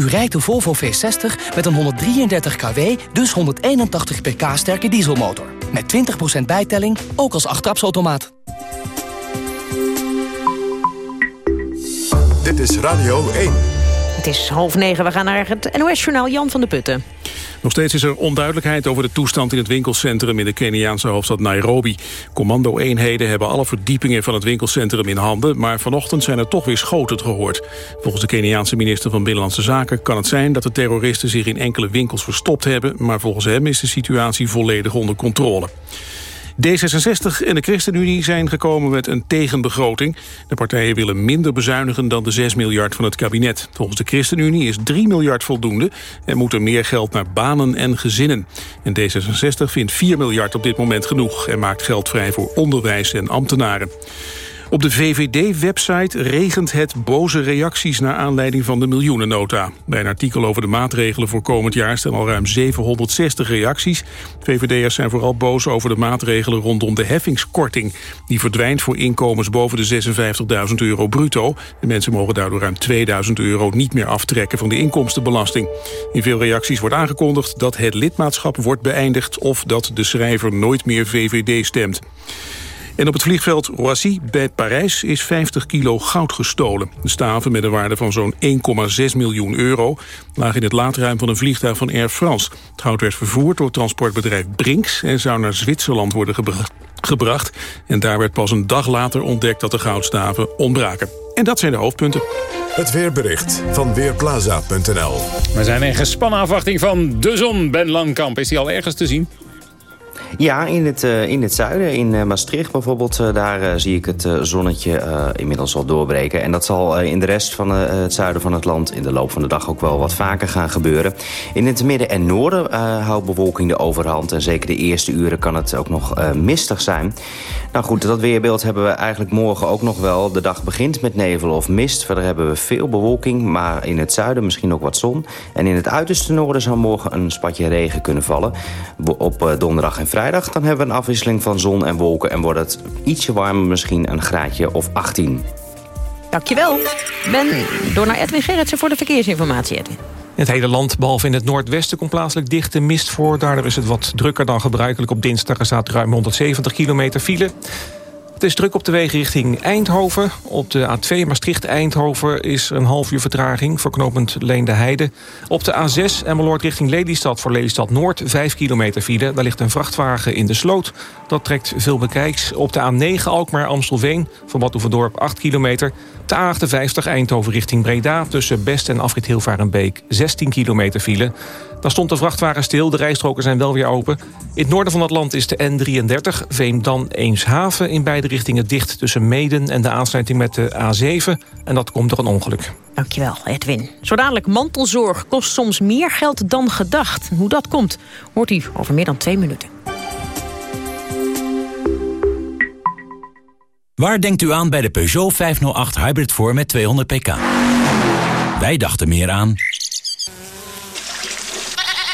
U rijdt de Volvo V60 met een 133 kW, dus 181 pk sterke dieselmotor. Met 20% bijtelling, ook als achttrapsautomaat. Dit is Radio 1. Het is half negen, we gaan naar het NOS-journaal Jan van de Putten. Nog steeds is er onduidelijkheid over de toestand in het winkelcentrum in de Keniaanse hoofdstad Nairobi. Commando-eenheden hebben alle verdiepingen van het winkelcentrum in handen, maar vanochtend zijn er toch weer schoten gehoord. Volgens de Keniaanse minister van Binnenlandse Zaken kan het zijn dat de terroristen zich in enkele winkels verstopt hebben, maar volgens hem is de situatie volledig onder controle. D66 en de ChristenUnie zijn gekomen met een tegenbegroting. De partijen willen minder bezuinigen dan de 6 miljard van het kabinet. Volgens de ChristenUnie is 3 miljard voldoende... en moet er meer geld naar banen en gezinnen. En D66 vindt 4 miljard op dit moment genoeg... en maakt geld vrij voor onderwijs en ambtenaren. Op de VVD-website regent het boze reacties... naar aanleiding van de miljoenennota. Bij een artikel over de maatregelen voor komend jaar... staan al ruim 760 reacties. VVD'ers zijn vooral boos over de maatregelen rondom de heffingskorting. Die verdwijnt voor inkomens boven de 56.000 euro bruto. De mensen mogen daardoor ruim 2000 euro niet meer aftrekken... van de inkomstenbelasting. In veel reacties wordt aangekondigd dat het lidmaatschap wordt beëindigd... of dat de schrijver nooit meer VVD stemt. En op het vliegveld Roissy bij Parijs is 50 kilo goud gestolen. De staven met een waarde van zo'n 1,6 miljoen euro... lagen in het laadruim van een vliegtuig van Air France. Het goud werd vervoerd door transportbedrijf Brinks... en zou naar Zwitserland worden gebracht. En daar werd pas een dag later ontdekt dat de goudstaven ontbraken. En dat zijn de hoofdpunten. Het weerbericht van Weerplaza.nl We zijn in gespannen afwachting van de zon. Ben Langkamp, is die al ergens te zien? Ja, in het, uh, in het zuiden, in uh, Maastricht bijvoorbeeld, uh, daar zie ik het zonnetje inmiddels al doorbreken. En dat zal in de rest van het zuiden van het land in de loop van de dag ook wel wat vaker gaan gebeuren. In het midden en noorden houdt bewolking de overhand. En zeker de eerste uren kan het ook nog mistig zijn. Nou goed, dat weerbeeld hebben we eigenlijk morgen ook nog wel. De dag begint met nevel of mist. Verder hebben we veel bewolking, maar in het zuiden misschien ook wat zon. En in het uiterste noorden zou morgen een spatje regen kunnen vallen. Op donderdag en vrijdag dan hebben we een afwisseling van zon en wolken... en wordt het ietsje warmer, misschien een graadje of 18. Dankjewel. Ben, door naar Edwin Gerritsen voor de verkeersinformatie, Edwin. In het hele land, behalve in het noordwesten, komt plaatselijk dichte mist voor. Daardoor is het wat drukker dan gebruikelijk. Op dinsdag er staat ruim 170 kilometer file. Het is druk op de wegen richting Eindhoven. Op de A2 Maastricht-Eindhoven is een half uur vertraging... voor knooppunt Leende Heide. Op de A6 Emmeloord richting Lelystad voor Lelystad Noord... 5 kilometer file. Daar ligt een vrachtwagen in de sloot. Dat trekt veel bekijks. Op de A9 Alkmaar-Amstelveen voor Badhoevedorp 8 kilometer. De A58 Eindhoven richting Breda... tussen Best en Afrit Hilvarenbeek 16 kilometer file. Daar stond de vrachtwagen stil, de rijstroken zijn wel weer open. In het noorden van het land is de N33 Veendam-Eemshaven... in beide richtingen dicht tussen Meden en de aansluiting met de A7. En dat komt door een ongeluk. Dankjewel, Edwin. Zo dadelijk mantelzorg kost soms meer geld dan gedacht. Hoe dat komt, hoort u over meer dan twee minuten. Waar denkt u aan bij de Peugeot 508 Hybrid voor met 200 pk? Wij dachten meer aan...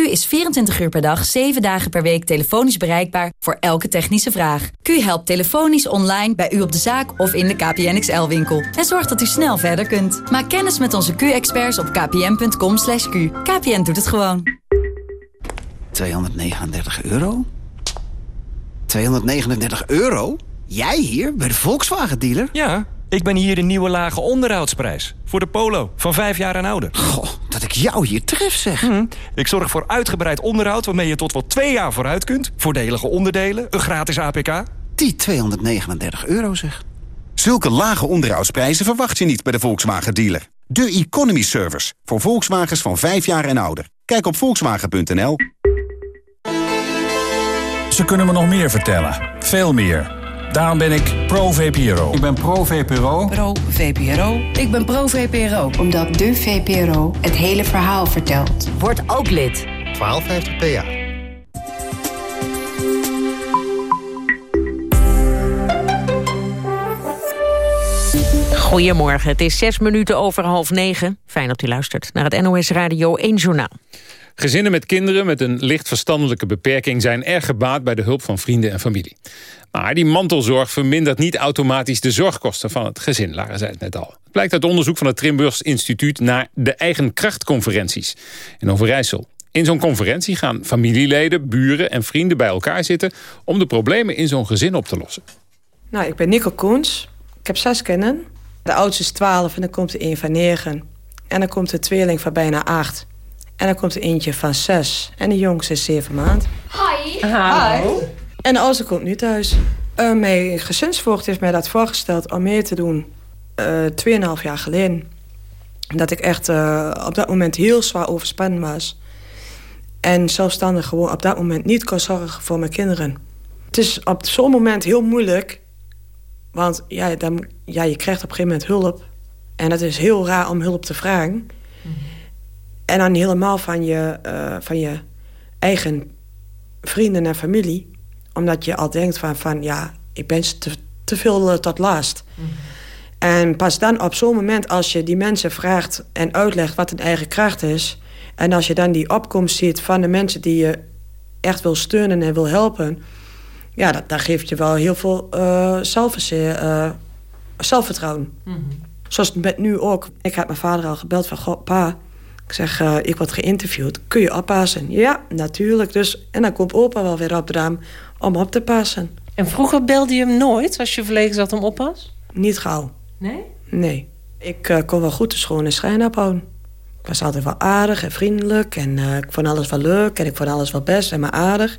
Q is 24 uur per dag, 7 dagen per week telefonisch bereikbaar voor elke technische vraag. Q helpt telefonisch online bij u op de zaak of in de KPN XL-winkel. En zorgt dat u snel verder kunt. Maak kennis met onze Q-experts op kpn.com. /q. KPN doet het gewoon. 239 euro? 239 euro? Jij hier, bij de Volkswagen-dealer? Ja, ik ben hier de nieuwe lage onderhoudsprijs. Voor de Polo, van vijf jaar en ouder. Goh, dat ik jou hier tref, zeg. Hm, ik zorg voor uitgebreid onderhoud waarmee je tot wel twee jaar vooruit kunt. Voordelige onderdelen, een gratis APK. Die 239 euro, zeg. Zulke lage onderhoudsprijzen verwacht je niet bij de Volkswagen-dealer. De Economy Service, voor Volkswagens van 5 jaar en ouder. Kijk op volkswagen.nl. Ze kunnen me nog meer vertellen. Veel meer. Daarom ben ik pro-VPRO. Ik ben pro-VPRO. Pro-VPRO. Ik ben pro-VPRO. Omdat de VPRO het hele verhaal vertelt. Word ook lid. 1250 PA. Goedemorgen, het is zes minuten over half negen. Fijn dat u luistert naar het NOS Radio 1 Journaal. Gezinnen met kinderen met een licht verstandelijke beperking... zijn erg gebaat bij de hulp van vrienden en familie. Maar die mantelzorg vermindert niet automatisch de zorgkosten van het gezin. Lara zei het net al. Het blijkt uit onderzoek van het Trimburs Instituut... naar de eigen krachtconferenties in Overijssel. In zo'n conferentie gaan familieleden, buren en vrienden bij elkaar zitten... om de problemen in zo'n gezin op te lossen. Nou, ik ben Nico Koens. Ik heb zes kinderen. De oudste is 12 en dan komt er een van 9. En dan komt de tweeling van bijna 8. En dan komt er eentje van 6. En de jongste is 7 maand. Hi. Hi. En oudste komt nu thuis. Uh, mijn gezinsvoogd heeft mij dat voorgesteld om mee te doen. Uh, tweeënhalf jaar geleden. Dat ik echt uh, op dat moment heel zwaar overspannen was. En zelfstandig gewoon op dat moment niet kon zorgen voor mijn kinderen. Het is op zo'n moment heel moeilijk. Want ja, dan, ja, je krijgt op een gegeven moment hulp. En het is heel raar om hulp te vragen. En dan helemaal van je, uh, van je eigen vrienden en familie. Omdat je al denkt van, van ja, ik ben te, te veel uh, tot last. Mm -hmm. En pas dan op zo'n moment als je die mensen vraagt en uitlegt wat hun eigen kracht is... en als je dan die opkomst ziet van de mensen die je echt wil steunen en wil helpen... ja, dat, dat geeft je wel heel veel uh, zelfvertrouwen. zelfvertrouwen. Mm -hmm. Zoals met nu ook. Ik had mijn vader al gebeld van, goh, pa... Ik zeg, uh, ik word geïnterviewd. Kun je oppassen? Ja, natuurlijk. Dus, en dan komt opa wel weer op het raam om op te passen. En vroeger belde je hem nooit als je verlegen zat om oppas? Niet gauw. Nee? Nee. Ik uh, kon wel goed de schone schijn ophouden. Ik was altijd wel aardig en vriendelijk. En uh, ik vond alles wel leuk. En ik vond alles wel best en maar aardig.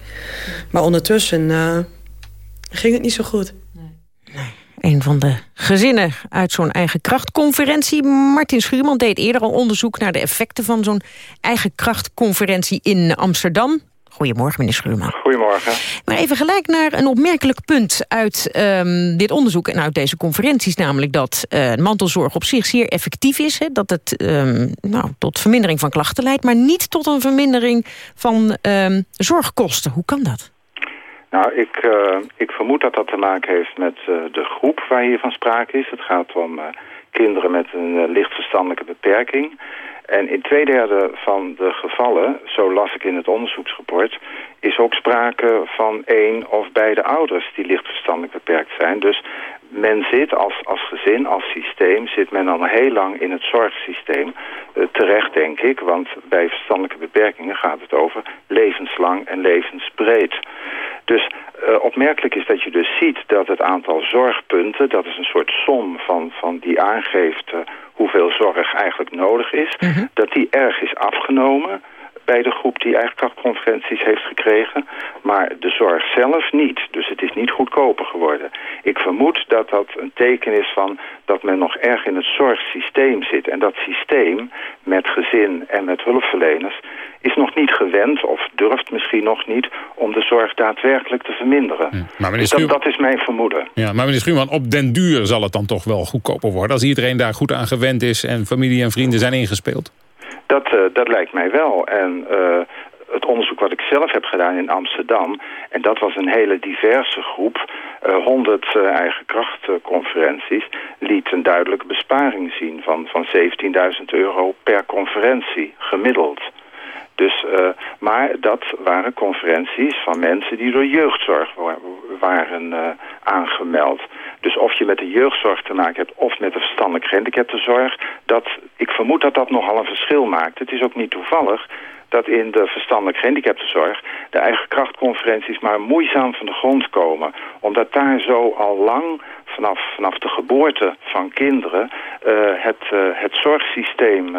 Maar ondertussen ging het niet zo goed. Een van de gezinnen uit zo'n eigen krachtconferentie. Martin Schuurman deed eerder al onderzoek naar de effecten van zo'n eigen krachtconferentie in Amsterdam. Goedemorgen, meneer Schuurman. Goedemorgen. Maar even gelijk naar een opmerkelijk punt uit um, dit onderzoek en uit deze conferenties. Namelijk dat uh, mantelzorg op zich zeer effectief is. Hè, dat het um, nou, tot vermindering van klachten leidt, maar niet tot een vermindering van um, zorgkosten. Hoe kan dat? Nou, ik, uh, ik vermoed dat dat te maken heeft met uh, de groep waar hier van sprake is. Het gaat om uh, kinderen met een licht verstandelijke beperking. En in twee derde van de gevallen, zo las ik in het onderzoeksrapport... is ook sprake van één of beide ouders die licht verstandelijk beperkt zijn. Dus men zit als, als gezin, als systeem, zit men al heel lang in het zorgsysteem. Uh, terecht, denk ik, want bij verstandelijke beperkingen gaat het over levenslang en levensbreed. Dus uh, opmerkelijk is dat je dus ziet dat het aantal zorgpunten... dat is een soort som van, van die aangeeft uh, hoeveel zorg eigenlijk nodig is... -hmm. dat die erg is afgenomen bij de groep die eigen krachtconferenties heeft gekregen. Maar de zorg zelf niet. Dus het is niet goedkoper geworden. Ik vermoed dat dat een teken is van dat men nog erg in het zorgsysteem zit. En dat systeem met gezin en met hulpverleners is nog niet gewend of durft misschien nog niet om de zorg daadwerkelijk te verminderen. Ja, maar dus dat, dat, is mijn vermoeden. Ja, maar meneer Schuurman, op den duur zal het dan toch wel goedkoper worden... als iedereen daar goed aan gewend is en familie en vrienden zijn ingespeeld? Dat, uh, dat lijkt mij wel. En uh, het onderzoek wat ik zelf heb gedaan in Amsterdam... en dat was een hele diverse groep... Uh, 100 eigen krachtconferenties... liet een duidelijke besparing zien van, van 17.000 euro per conferentie gemiddeld. Dus, uh, maar dat waren conferenties van mensen die door jeugdzorg waren uh, aangemeld. Dus of je met de jeugdzorg te maken hebt of met de verstandelijk gehandicaptenzorg... Dat, ik vermoed dat dat nogal een verschil maakt. Het is ook niet toevallig dat in de verstandelijk gehandicaptenzorg... de eigen krachtconferenties maar moeizaam van de grond komen. Omdat daar zo al lang vanaf, vanaf de geboorte van kinderen... Uh, het, het zorgsysteem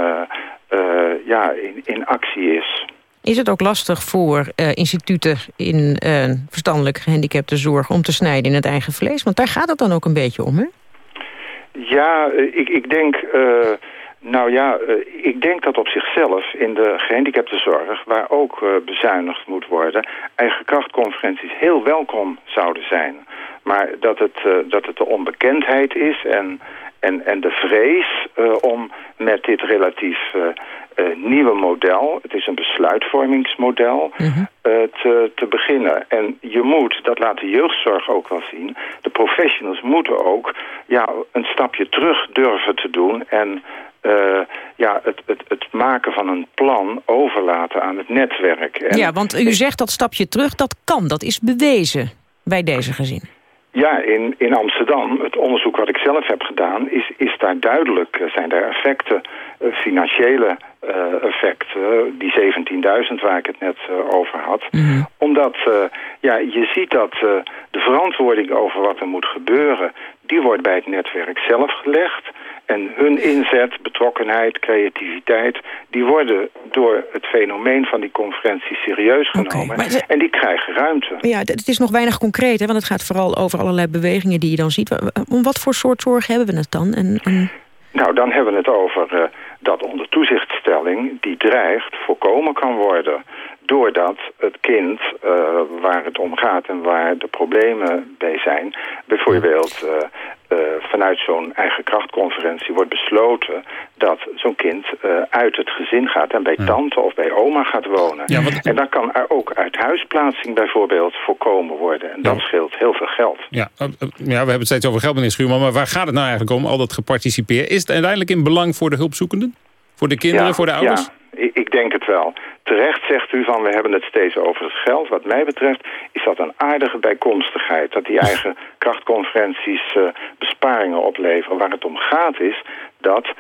ja, in, in actie is. Is het ook lastig voor uh, instituten in uh, verstandelijk gehandicapte zorg... om te snijden in het eigen vlees? Want daar gaat het dan ook een beetje om, hè? Ja, ik, ik denk... Uh, nou ja, ik denk dat op zichzelf in de gehandicaptenzorg... waar ook bezuinigd moet worden... eigen krachtconferenties heel welkom zouden zijn. Maar dat het, dat het de onbekendheid is en, en, en de vrees uh, om met dit relatief uh, nieuwe model, het is een besluitvormingsmodel, -hmm. te, te beginnen. En je moet, dat laat de jeugdzorg ook wel zien, de professionals moeten ook ja, een stapje terug durven te doen en uh, ja, het, het, het maken van een plan overlaten aan het netwerk. En ja, want u zegt dat stapje terug, dat kan, dat is bewezen bij deze gezin. Ja, in, in Amsterdam, het onderzoek wat ik zelf heb gedaan, is, is daar duidelijk, zijn daar effecten, uh, financiële uh, effecten, die 17.000 waar ik het net uh, over had. Mm -hmm. Omdat ja, je ziet dat de verantwoording over wat er moet gebeuren, die wordt bij het netwerk zelf gelegd. En hun inzet, betrokkenheid, creativiteit... die worden door het fenomeen van die conferentie serieus genomen. Okay, ze... En die krijgen ruimte. Ja, het is nog weinig concreet, hè, want het gaat vooral over allerlei bewegingen die je dan ziet. Om wat voor soort zorg hebben we het dan? En, en... Nou, dan hebben we het over uh, dat onder toezichtstelling die dreigt voorkomen kan worden doordat het kind uh, waar het om gaat en waar de problemen bij zijn... bijvoorbeeld uh, uh, vanuit zo'n eigen krachtconferentie wordt besloten... dat zo'n kind uit het gezin gaat en bij ja. tante of bij oma gaat wonen. Ja. En dan kan er ook uit huisplaatsing bijvoorbeeld voorkomen worden. En dat ja. scheelt heel veel geld. Ja, ja, we hebben het steeds over geld, meneer Schuurman... maar waar gaat het nou eigenlijk om, al dat geparticipeer? Is het uiteindelijk in belang voor de hulpzoekenden? Voor de kinderen, voor de ouders? Ja, denk het wel. Terecht zegt u van we hebben het steeds over het geld. Wat mij betreft is dat een aardige bijkomstigheid. Dat die eigen krachtconferenties uh, besparingen opleveren. Waar het om gaat is dat uh,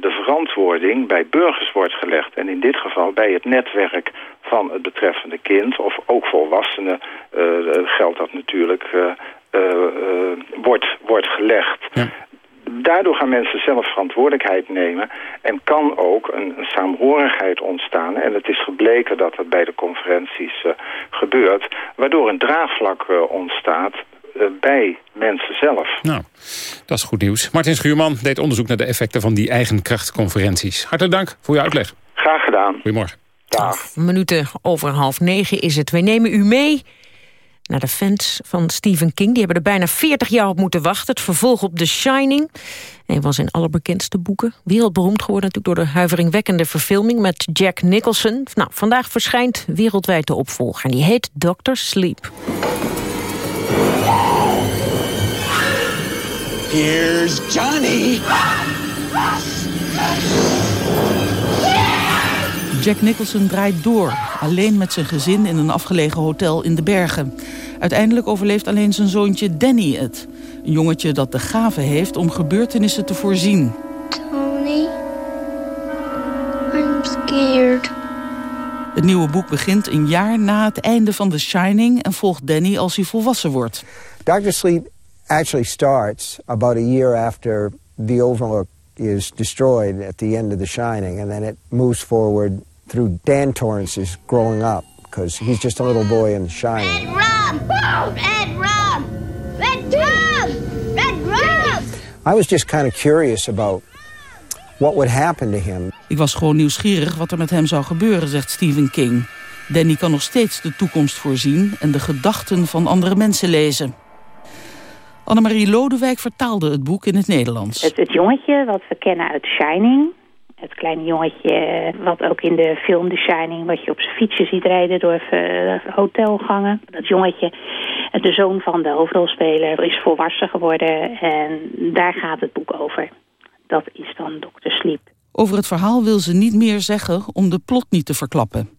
de verantwoording bij burgers wordt gelegd. En in dit geval bij het netwerk van het betreffende kind. Of ook volwassenen uh, geldt dat natuurlijk. wordt, wordt gelegd. Ja daardoor gaan mensen zelf verantwoordelijkheid nemen... en kan ook een, een saamhorigheid ontstaan. En het is gebleken dat dat bij de conferenties uh, gebeurt... waardoor een draagvlak uh, ontstaat uh, bij mensen zelf. Nou, dat is goed nieuws. Martin Schuurman deed onderzoek naar de effecten van die eigen krachtconferenties. Hartelijk dank voor uw uitleg. Graag gedaan. Goedemorgen. Dag. Minuten over half negen is het. Wij nemen u mee naar de fans van Stephen King. Die hebben er bijna 40 jaar op moeten wachten. Het vervolg op The Shining. Een van zijn allerbekendste boeken. Wereldberoemd geworden natuurlijk door de huiveringwekkende verfilming met Jack Nicholson. Nou, vandaag verschijnt wereldwijd de opvolger. En die heet Dr. Sleep. Here's Johnny. Jack Nicholson draait door, alleen met zijn gezin in een afgelegen hotel in de bergen. Uiteindelijk overleeft alleen zijn zoontje Danny het. Een jongetje dat de gave heeft om gebeurtenissen te voorzien. Tony, I'm scared. Het nieuwe boek begint een jaar na het einde van The Shining... en volgt Danny als hij volwassen wordt. Dr. Sleep actually starts about a year after the Overlook is destroyed at the end of The Shining. And then it moves forward through Dan Torrance's growing up, because he's just a little boy in The Shining. Red rum! Red rum! Red rum! Red rum! I was just kind of curious about what would happen to him. Ik was gewoon nieuwsgierig wat er met hem zou gebeuren, zegt Stephen King. Danny kan nog steeds de toekomst voorzien en de gedachten van andere mensen lezen. Annemarie Lodewijk vertaalde het boek in het Nederlands. Het, het jongetje wat we kennen uit Shining. Het kleine jongetje wat ook in de film The Shining... wat je op zijn fietsje ziet rijden door uh, hotelgangen. Dat jongetje, de zoon van de hoofdrolspeler, is volwassen geworden. En daar gaat het boek over. Dat is dan Dr. Sleep. Over het verhaal wil ze niet meer zeggen om de plot niet te verklappen.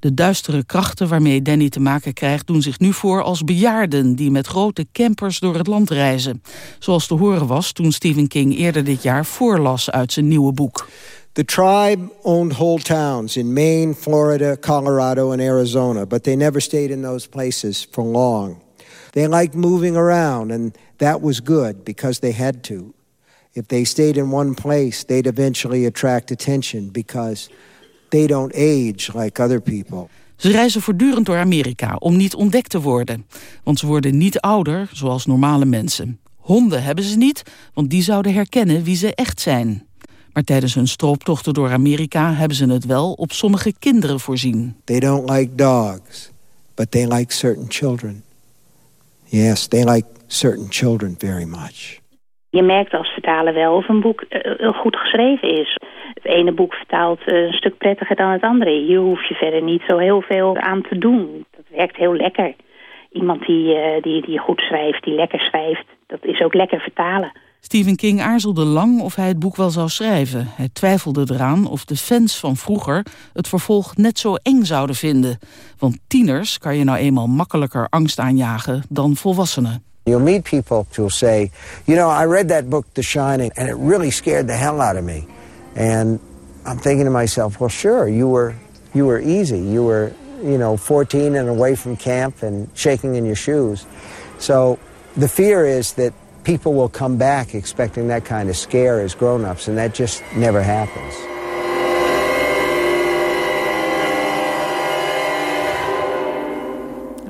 De duistere krachten waarmee Danny te maken krijgt... doen zich nu voor als bejaarden die met grote campers door het land reizen. Zoals te horen was toen Stephen King eerder dit jaar voorlas uit zijn nieuwe boek. The tribe owned whole towns in Maine, Florida, Colorado and Arizona, but they never stayed in those places for long. They liked moving around and that was good because they had to. If they stayed in one place, they'd eventually attract attention because they don't age like other people. Ze reizen voortdurend door Amerika om niet ontdekt te worden. Want ze worden niet ouder, zoals normale mensen. Honden hebben ze niet, want die zouden herkennen wie ze echt zijn. Maar tijdens hun strooptochten door Amerika hebben ze het wel op sommige kinderen voorzien. They don't like dogs, but they like certain children. Yes, they like certain children very much. Je merkt als vertaler wel of een boek uh, goed geschreven is. Het ene boek vertaalt een stuk prettiger dan het andere. Hier hoef je verder niet zo heel veel aan te doen. Dat werkt heel lekker. Iemand die, die, die goed schrijft, die lekker schrijft, dat is ook lekker vertalen. Stephen King aarzelde lang of hij het boek wel zou schrijven. Hij twijfelde eraan of de fans van vroeger het vervolg net zo eng zouden vinden. Want tieners kan je nou eenmaal makkelijker angst aanjagen dan volwassenen. You'll meet people who'll say, you know, I read that book, The Shining, and it really scared the hell out of me. And I'm thinking to myself, well, sure, you were, you were easy. You were, you know, 14 and away from camp and shaking in your shoes. So the fear is that people will come back expecting that kind of scare as grown-ups, and that just never happens.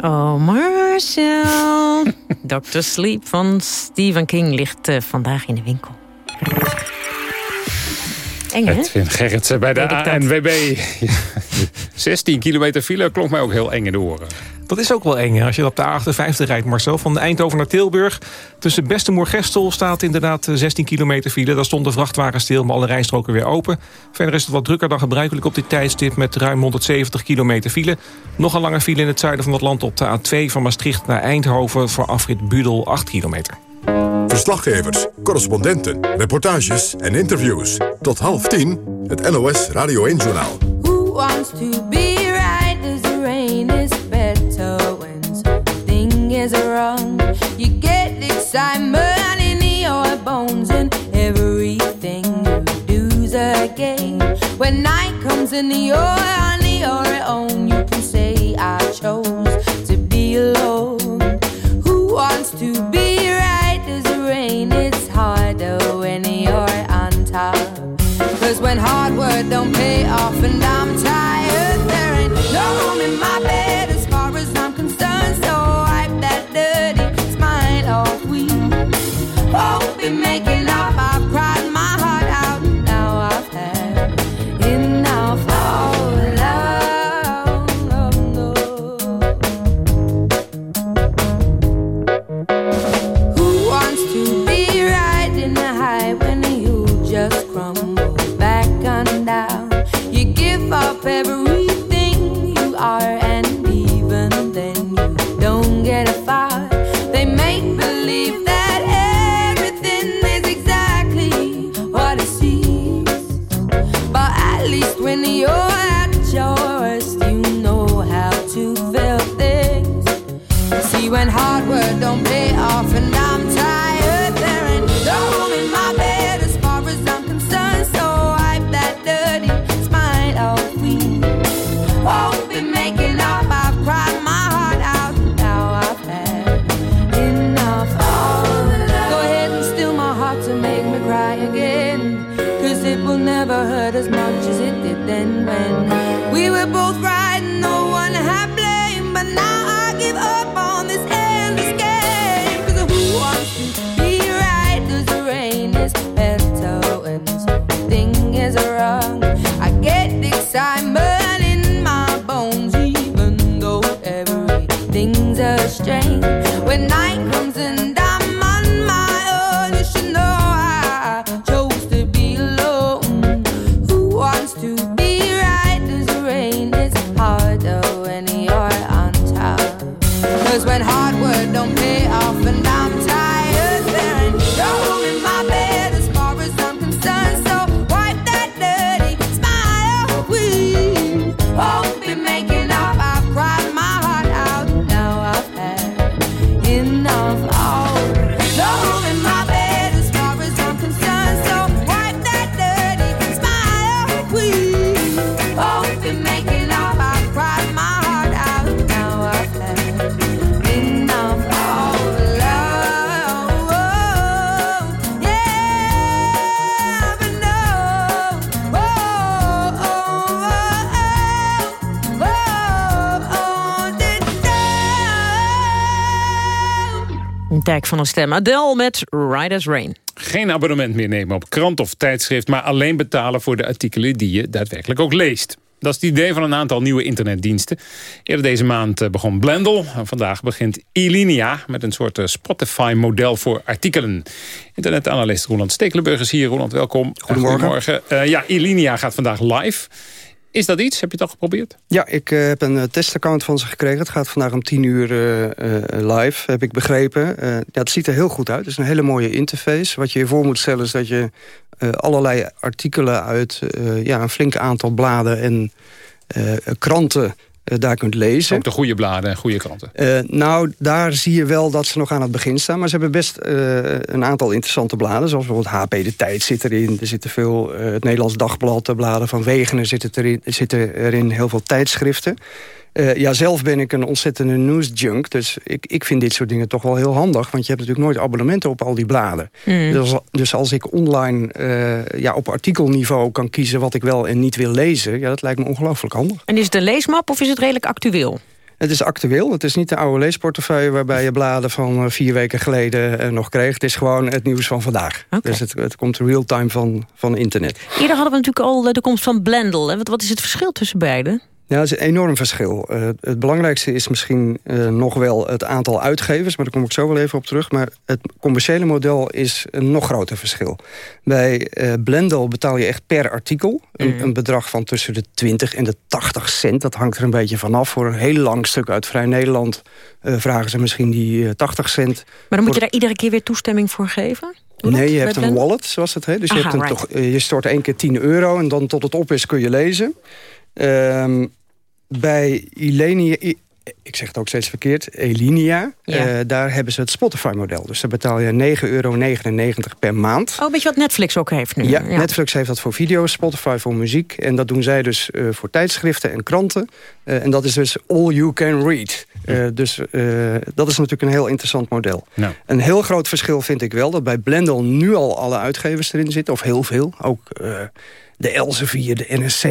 Oh, Marcel. Dr. Sleep van Stephen King ligt uh, vandaag in de winkel. Eng, hè? Edwin Gerritsen bij de ANWB. 16 kilometer file klonk mij ook heel eng in de oren. Dat is ook wel eng als je op de A58 rijdt, Marcel. Van Eindhoven naar Tilburg. Tussen Bestemoer-Gestel staat inderdaad 16 kilometer file. Daar stond de vrachtwagen stil, maar alle rijstroken weer open. Verder is het wat drukker dan gebruikelijk op dit tijdstip... met ruim 170 kilometer file. Nog een lange file in het zuiden van het land op de A2... van Maastricht naar Eindhoven voor afrit Budel 8 kilometer. Verslaggevers, correspondenten, reportages en interviews. Tot half tien, het NOS Radio 1-journaal. Who wants to be right as the rain is better when something is wrong? You get excitement in your bones and everything you do's a game. When night comes and you're on your own, you can say I chose to be alone. Who wants to be right harder when you're on top. Cause when hard work don't pay off and I'm tired, there ain't no room in my bed as far as I'm concerned. So wipe that dirty smile off. We won't be making will never hurt as much as it did then when we were both Een stem. Adele met Ride as Rain. Geen abonnement meer nemen op krant of tijdschrift... maar alleen betalen voor de artikelen die je daadwerkelijk ook leest. Dat is het idee van een aantal nieuwe internetdiensten. Eerder deze maand eh, begon Blendel. En vandaag begint Ilinia met een soort eh, Spotify-model voor artikelen. Internetanalist Roland Stekelenburg is hier. Roland, welkom. Goedemorgen. Goedemorgen. Uh, ja, Ilinia gaat vandaag live. Is dat iets? Heb je het al geprobeerd? Ja, ik uh, heb een uh, testaccount van ze gekregen. Het gaat vandaag om 10 uur uh, live, heb ik begrepen. ja, het ziet er heel goed uit. Het is een hele mooie interface. Wat je je voor moet stellen is dat je allerlei artikelen uit ja, een flink aantal bladen en kranten uh, daar kunt lezen. Ook de goede bladen en goede kranten. Uh, nou, daar zie je wel dat ze nog aan het begin staan. Maar ze hebben best uh, een aantal interessante bladen. Zoals bijvoorbeeld HP De Tijd zit erin. Er zitten veel, het Nederlands Dagblad, de bladen van Wegener zitten erin, zitten erin heel veel tijdschriften. Uh, ja, zelf ben ik een ontzettende newsjunk. Dus ik, ik vind dit soort dingen toch wel heel handig. Want je hebt natuurlijk nooit abonnementen op al die bladen. Mm. Dus, dus, als ik online uh, ja, op artikelniveau kan kiezen... wat ik wel en niet wil lezen, ja, dat lijkt me ongelooflijk handig. En is het een leesmap of is het redelijk actueel? Het is actueel. Het is niet de oude leesportefeuille... waarbij je bladen van uh, vier weken geleden nog kreeg. Het is gewoon het nieuws van vandaag. Okay. Dus het, het komt real-time van, van internet. Eerder hadden we natuurlijk al de komst van Blendel. Wat, wat is het verschil tussen beiden? Ja, dat is een enorm verschil. Uh, het belangrijkste is misschien uh, nog wel het aantal uitgevers... maar daar kom ik zo wel even op terug. Maar het commerciële model is een nog groter verschil. Bij uh, Blendel betaal je echt per artikel... Een, mm. een, bedrag van tussen de 20 en de 80 cent. Dat hangt er een beetje vanaf. Voor een heel lang stuk uit Vrij Nederland... vragen ze misschien die 80 cent. Maar dan moet voor... je daar iedere keer weer toestemming voor geven? Nee, je hebt een wallet, zoals het heet. Dus Aha, je, hebt een, right. toch, je stort één keer 10 euro... en dan tot het op is kun je lezen... Um, bij Ilenia, ik zeg het ook steeds verkeerd, Elinia, ja. uh, daar hebben ze het Spotify-model. Dus daar betaal je 9,99 euro per maand. Oh, weet je wat Netflix ook heeft nu? Ja, ja, Netflix heeft dat voor video's, Spotify voor muziek. En dat doen zij dus uh, voor tijdschriften en kranten. Uh, en dat is dus all you can read. Dus dat is natuurlijk een heel interessant model. Nou. Een heel groot verschil vind ik wel... dat bij Blendel nu al alle uitgevers erin zitten, of heel veel. Ook de Elsevier, de NSC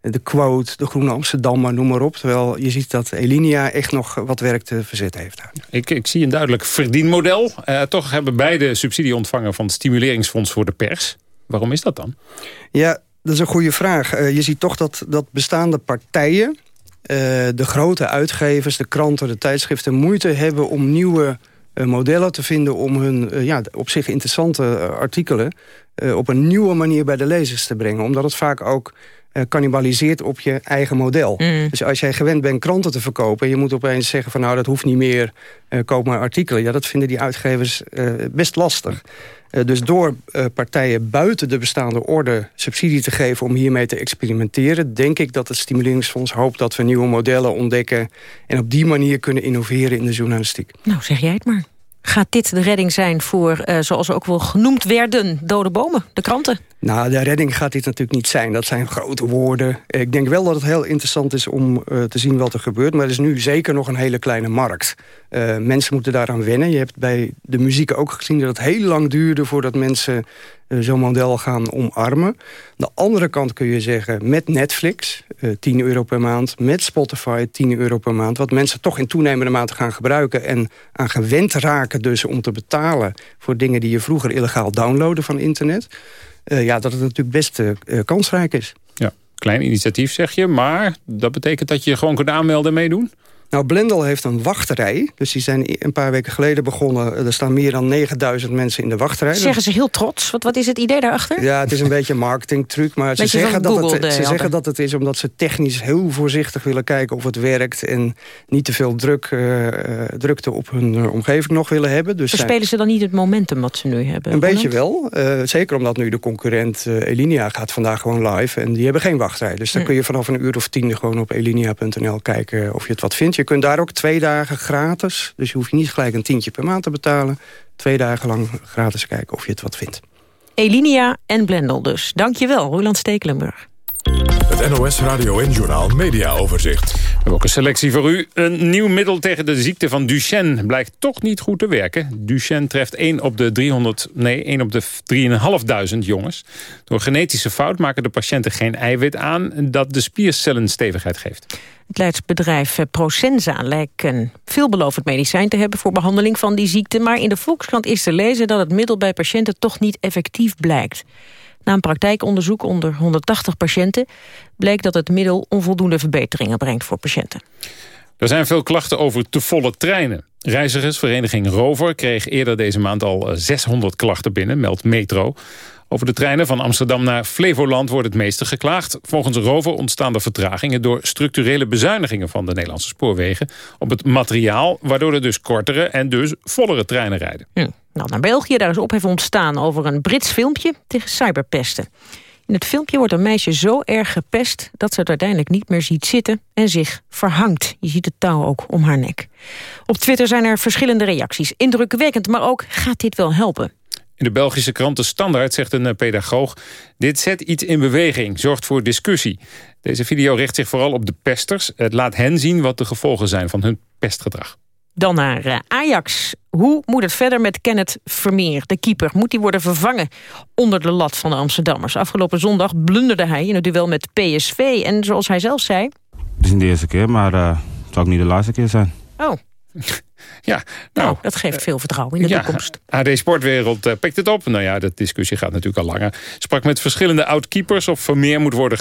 de Quote, de Groene Amsterdam, noem maar op. Terwijl je ziet dat Elinia echt nog wat werk te verzetten heeft. Ik, ik zie een duidelijk verdienmodel. Uh, toch hebben beide subsidie ontvangen van het Stimuleringsfonds voor de Pers. Waarom is dat dan? Ja, dat is een goede vraag. Uh, je ziet toch dat, dat bestaande partijen... Uh, de grote uitgevers, de kranten, de tijdschriften... moeite hebben om nieuwe modellen te vinden... om hun ja, op zich interessante artikelen... op een nieuwe manier bij de lezers te brengen. Omdat het vaak ook cannibaliseert op je eigen model. Mm. Dus als jij gewend bent kranten te verkopen... en je moet opeens zeggen van nou dat hoeft niet meer, uh, koop maar artikelen. Ja, dat vinden die uitgevers uh, best lastig. Uh, dus door partijen buiten de bestaande orde subsidie te geven... om hiermee te experimenteren... denk ik dat het Stimuleringsfonds hoopt dat we nieuwe modellen ontdekken... en op die manier kunnen innoveren in de journalistiek. Nou, zeg jij het maar. Gaat dit de redding zijn voor, uh, zoals ook wel genoemd werden... dode bomen, de kranten? Nou, de redding gaat dit natuurlijk niet zijn. Dat zijn grote woorden. Ik denk wel dat het heel interessant is om uh, te zien wat er gebeurt. Maar het is nu zeker nog een hele kleine markt. Uh, mensen moeten daaraan wennen. Je hebt bij de muziek ook gezien dat het heel lang duurde... voordat mensen zo'n model gaan omarmen. De andere kant kun je zeggen, met Netflix, 10 euro per maand... met Spotify, 10 euro per maand... wat mensen toch in toenemende mate gaan gebruiken... en aan gewend raken dus om te betalen... voor dingen die je vroeger illegaal downloaden van internet... Uh, ja, dat het natuurlijk best kansrijk is. Ja, klein initiatief zeg je, maar dat betekent dat je gewoon kunt aanmelden en meedoen? Nou, Blendel heeft een wachtrij. Dus die zijn een paar weken geleden begonnen. Er staan meer dan 9000 mensen in de wachtrij. Zeggen ze heel trots? Wat, wat is het idee daarachter? Ja, het is een beetje een marketingtruc. Maar ze, zeggen dat, het, ze zeggen dat het is omdat ze technisch heel voorzichtig willen kijken of het werkt. En niet te veel druk, uh, drukte op hun uh, omgeving nog willen hebben. Dus Verspelen zijn... ze dan niet het momentum wat ze nu hebben? Een beetje wel. Uh, zeker omdat nu de concurrent Elinia gaat vandaag gewoon live. En die hebben geen wachtrij. Dus dan hm. kun je vanaf een uur of tien gewoon op elinia.nl kijken of je het wat vindt. Je kunt daar ook twee dagen gratis. Dus je hoeft niet gelijk een tientje per maand te betalen. Twee dagen lang gratis kijken of je het wat vindt. Elinia en Blendel dus. Dankjewel, Roland Stekelenburg. Het NOS Radio en Journaal Media Overzicht. We hebben ook een selectie voor u. Een nieuw middel tegen de ziekte van Duchenne blijkt toch niet goed te werken. Duchenne treft 1 op de 300, nee, 1 op de 3.500 jongens. Door genetische fout maken de patiënten geen eiwit aan dat de spiercellen stevigheid geeft. Het Leids bedrijf Procenza lijkt een veelbelovend medicijn te hebben voor behandeling van die ziekte. Maar in de Volkskrant is te lezen dat het middel bij patiënten toch niet effectief blijkt. Na een praktijkonderzoek onder 180 patiënten... bleek dat het middel onvoldoende verbeteringen brengt voor patiënten. Er zijn veel klachten over te volle treinen. Reizigersvereniging Rover kreeg eerder deze maand al 600 klachten binnen, meldt Metro. Over de treinen van Amsterdam naar Flevoland wordt het meeste geklaagd. Volgens Rover ontstaan er vertragingen door structurele bezuinigingen van de Nederlandse spoorwegen op het materiaal, waardoor er dus kortere en dus vollere treinen rijden. Hm. Nou, naar België, daar is ophef ontstaan over een Brits filmpje tegen cyberpesten. In het filmpje wordt een meisje zo erg gepest dat ze het uiteindelijk niet meer ziet zitten en zich verhangt. Je ziet het touw ook om haar nek. Op Twitter zijn er verschillende reacties. Indrukwekkend, maar ook gaat dit wel helpen? In de Belgische krant De Standaard zegt een eh, pedagoog... dit zet iets in beweging, zorgt voor discussie. Deze video richt zich vooral op de pesters. Het laat hen zien wat de gevolgen zijn van hun pestgedrag. Dan naar eh, Ajax. Hoe moet het verder met Kenneth Vermeer, de keeper? Moet hij worden vervangen onder de lat van de Amsterdammers? Afgelopen zondag blunderde hij in het duel met PSV. En zoals hij zelf zei... Het is niet de eerste keer, maar uh, het zal ook niet de laatste keer zijn. Oh. Ja, nou, nou, dat geeft veel vertrouwen in de ja, toekomst. AD Sportwereld uh, pikt het op. Nou ja, de discussie gaat natuurlijk al langer. Sprak met verschillende oud-keepers of Vermeer moet worden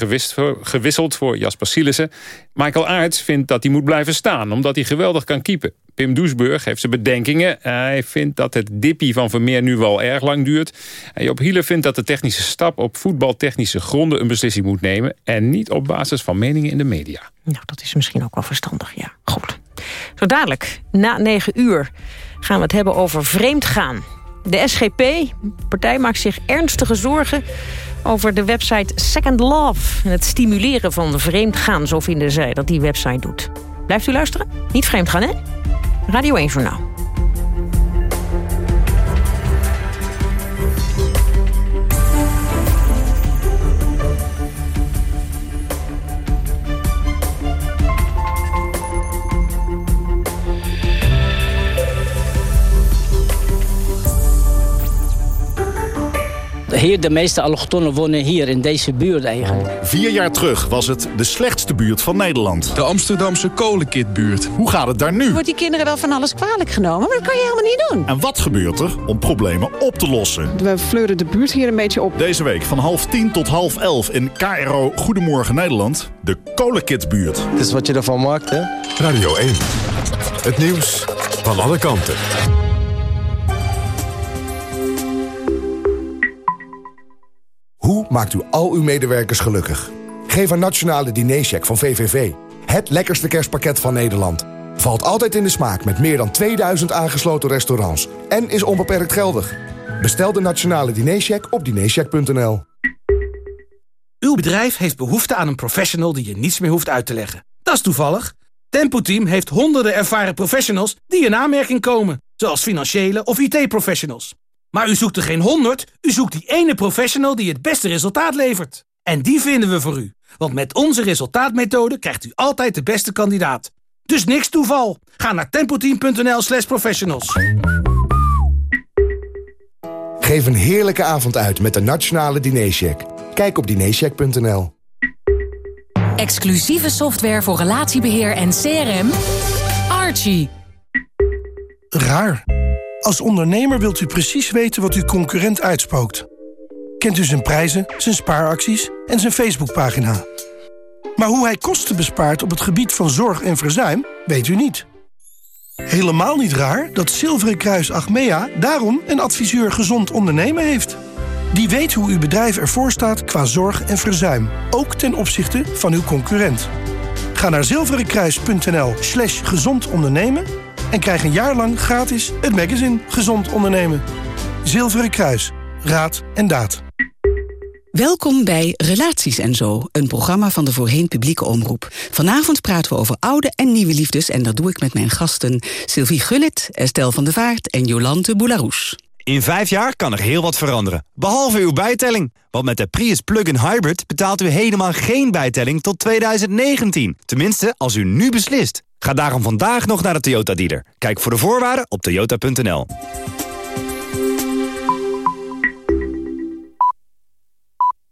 gewisseld voor Jasper Sielissen. Michael Aerts vindt dat hij moet blijven staan, omdat hij geweldig kan keepen. Pim Doesburg heeft zijn bedenkingen. Hij vindt dat het dippie van Vermeer nu wel erg lang duurt. En Job Hiele vindt dat de technische stap op voetbaltechnische gronden een beslissing moet nemen. En niet op basis van meningen in de media. Nou, dat is misschien ook wel verstandig, ja. Goed. Zo dadelijk, na negen uur, gaan we het hebben over vreemdgaan. De SGP, partij, maakt zich ernstige zorgen over de website Second Love... en het stimuleren van vreemdgaan, zo vinden zij dat die website doet. Blijft u luisteren? Niet vreemdgaan, hè? Radio 1 Journaal. Hier, de meeste allochtonnen wonen hier in deze buurt eigenlijk. Vier jaar terug was het de slechtste buurt van Nederland. De Amsterdamse kolenkitbuurt. Hoe gaat het daar nu? Wordt die kinderen wel van alles kwalijk genomen, maar dat kan je helemaal niet doen. En wat gebeurt er om problemen op te lossen? We fleuren de buurt hier een beetje op. Deze week van half tien tot half elf in KRO Goedemorgen Nederland. De kolenkitbuurt. Het is wat je ervan maakt, hè? Radio 1. Het nieuws van alle kanten. Hoe maakt u al uw medewerkers gelukkig? Geef een nationale dinercheck van VVV. Het lekkerste kerstpakket van Nederland. Valt altijd in de smaak met meer dan 2000 aangesloten restaurants. En is onbeperkt geldig. Bestel de nationale dinercheck op dinercheck.nl. Uw bedrijf heeft behoefte aan een professional die je niets meer hoeft uit te leggen. Dat is toevallig. Tempo Team heeft honderden ervaren professionals die in aanmerking komen. Zoals financiële of IT-professionals. Maar u zoekt er geen honderd, u zoekt die ene professional die het beste resultaat levert. En die vinden we voor u. Want met onze resultaatmethode krijgt u altijd de beste kandidaat. Dus niks toeval. Ga naar tempoteam.nl slash professionals. Geef een heerlijke avond uit met de Nationale Dinercheck. Kijk op dinercheck.nl. Exclusieve software voor relatiebeheer en CRM. Archie. Raar. Als ondernemer wilt u precies weten wat uw concurrent uitspookt. Kent u zijn prijzen, zijn spaaracties en zijn Facebookpagina. Maar hoe hij kosten bespaart op het gebied van zorg en verzuim, weet u niet. Helemaal niet raar dat Zilveren Kruis Achmea daarom een adviseur gezond ondernemen heeft. Die weet hoe uw bedrijf ervoor staat qua zorg en verzuim, ook ten opzichte van uw concurrent. Ga naar zilverenkruis.nl slash gezond ondernemen en krijg een jaar lang gratis het magazine Gezond Ondernemen. Zilveren Kruis. Raad en daad. Welkom bij Relaties en Zo, een programma van de voorheen publieke omroep. Vanavond praten we over oude en nieuwe liefdes... en dat doe ik met mijn gasten Sylvie Gullit, Estelle van der Vaart en Jolante Boularoes. In vijf jaar kan er heel wat veranderen, behalve uw bijtelling. Want met de Prius Plug-in Hybrid betaalt u helemaal geen bijtelling tot 2019. Tenminste, als u nu beslist. Ga daarom vandaag nog naar de Toyota dealer. Kijk voor de voorwaarden op toyota.nl.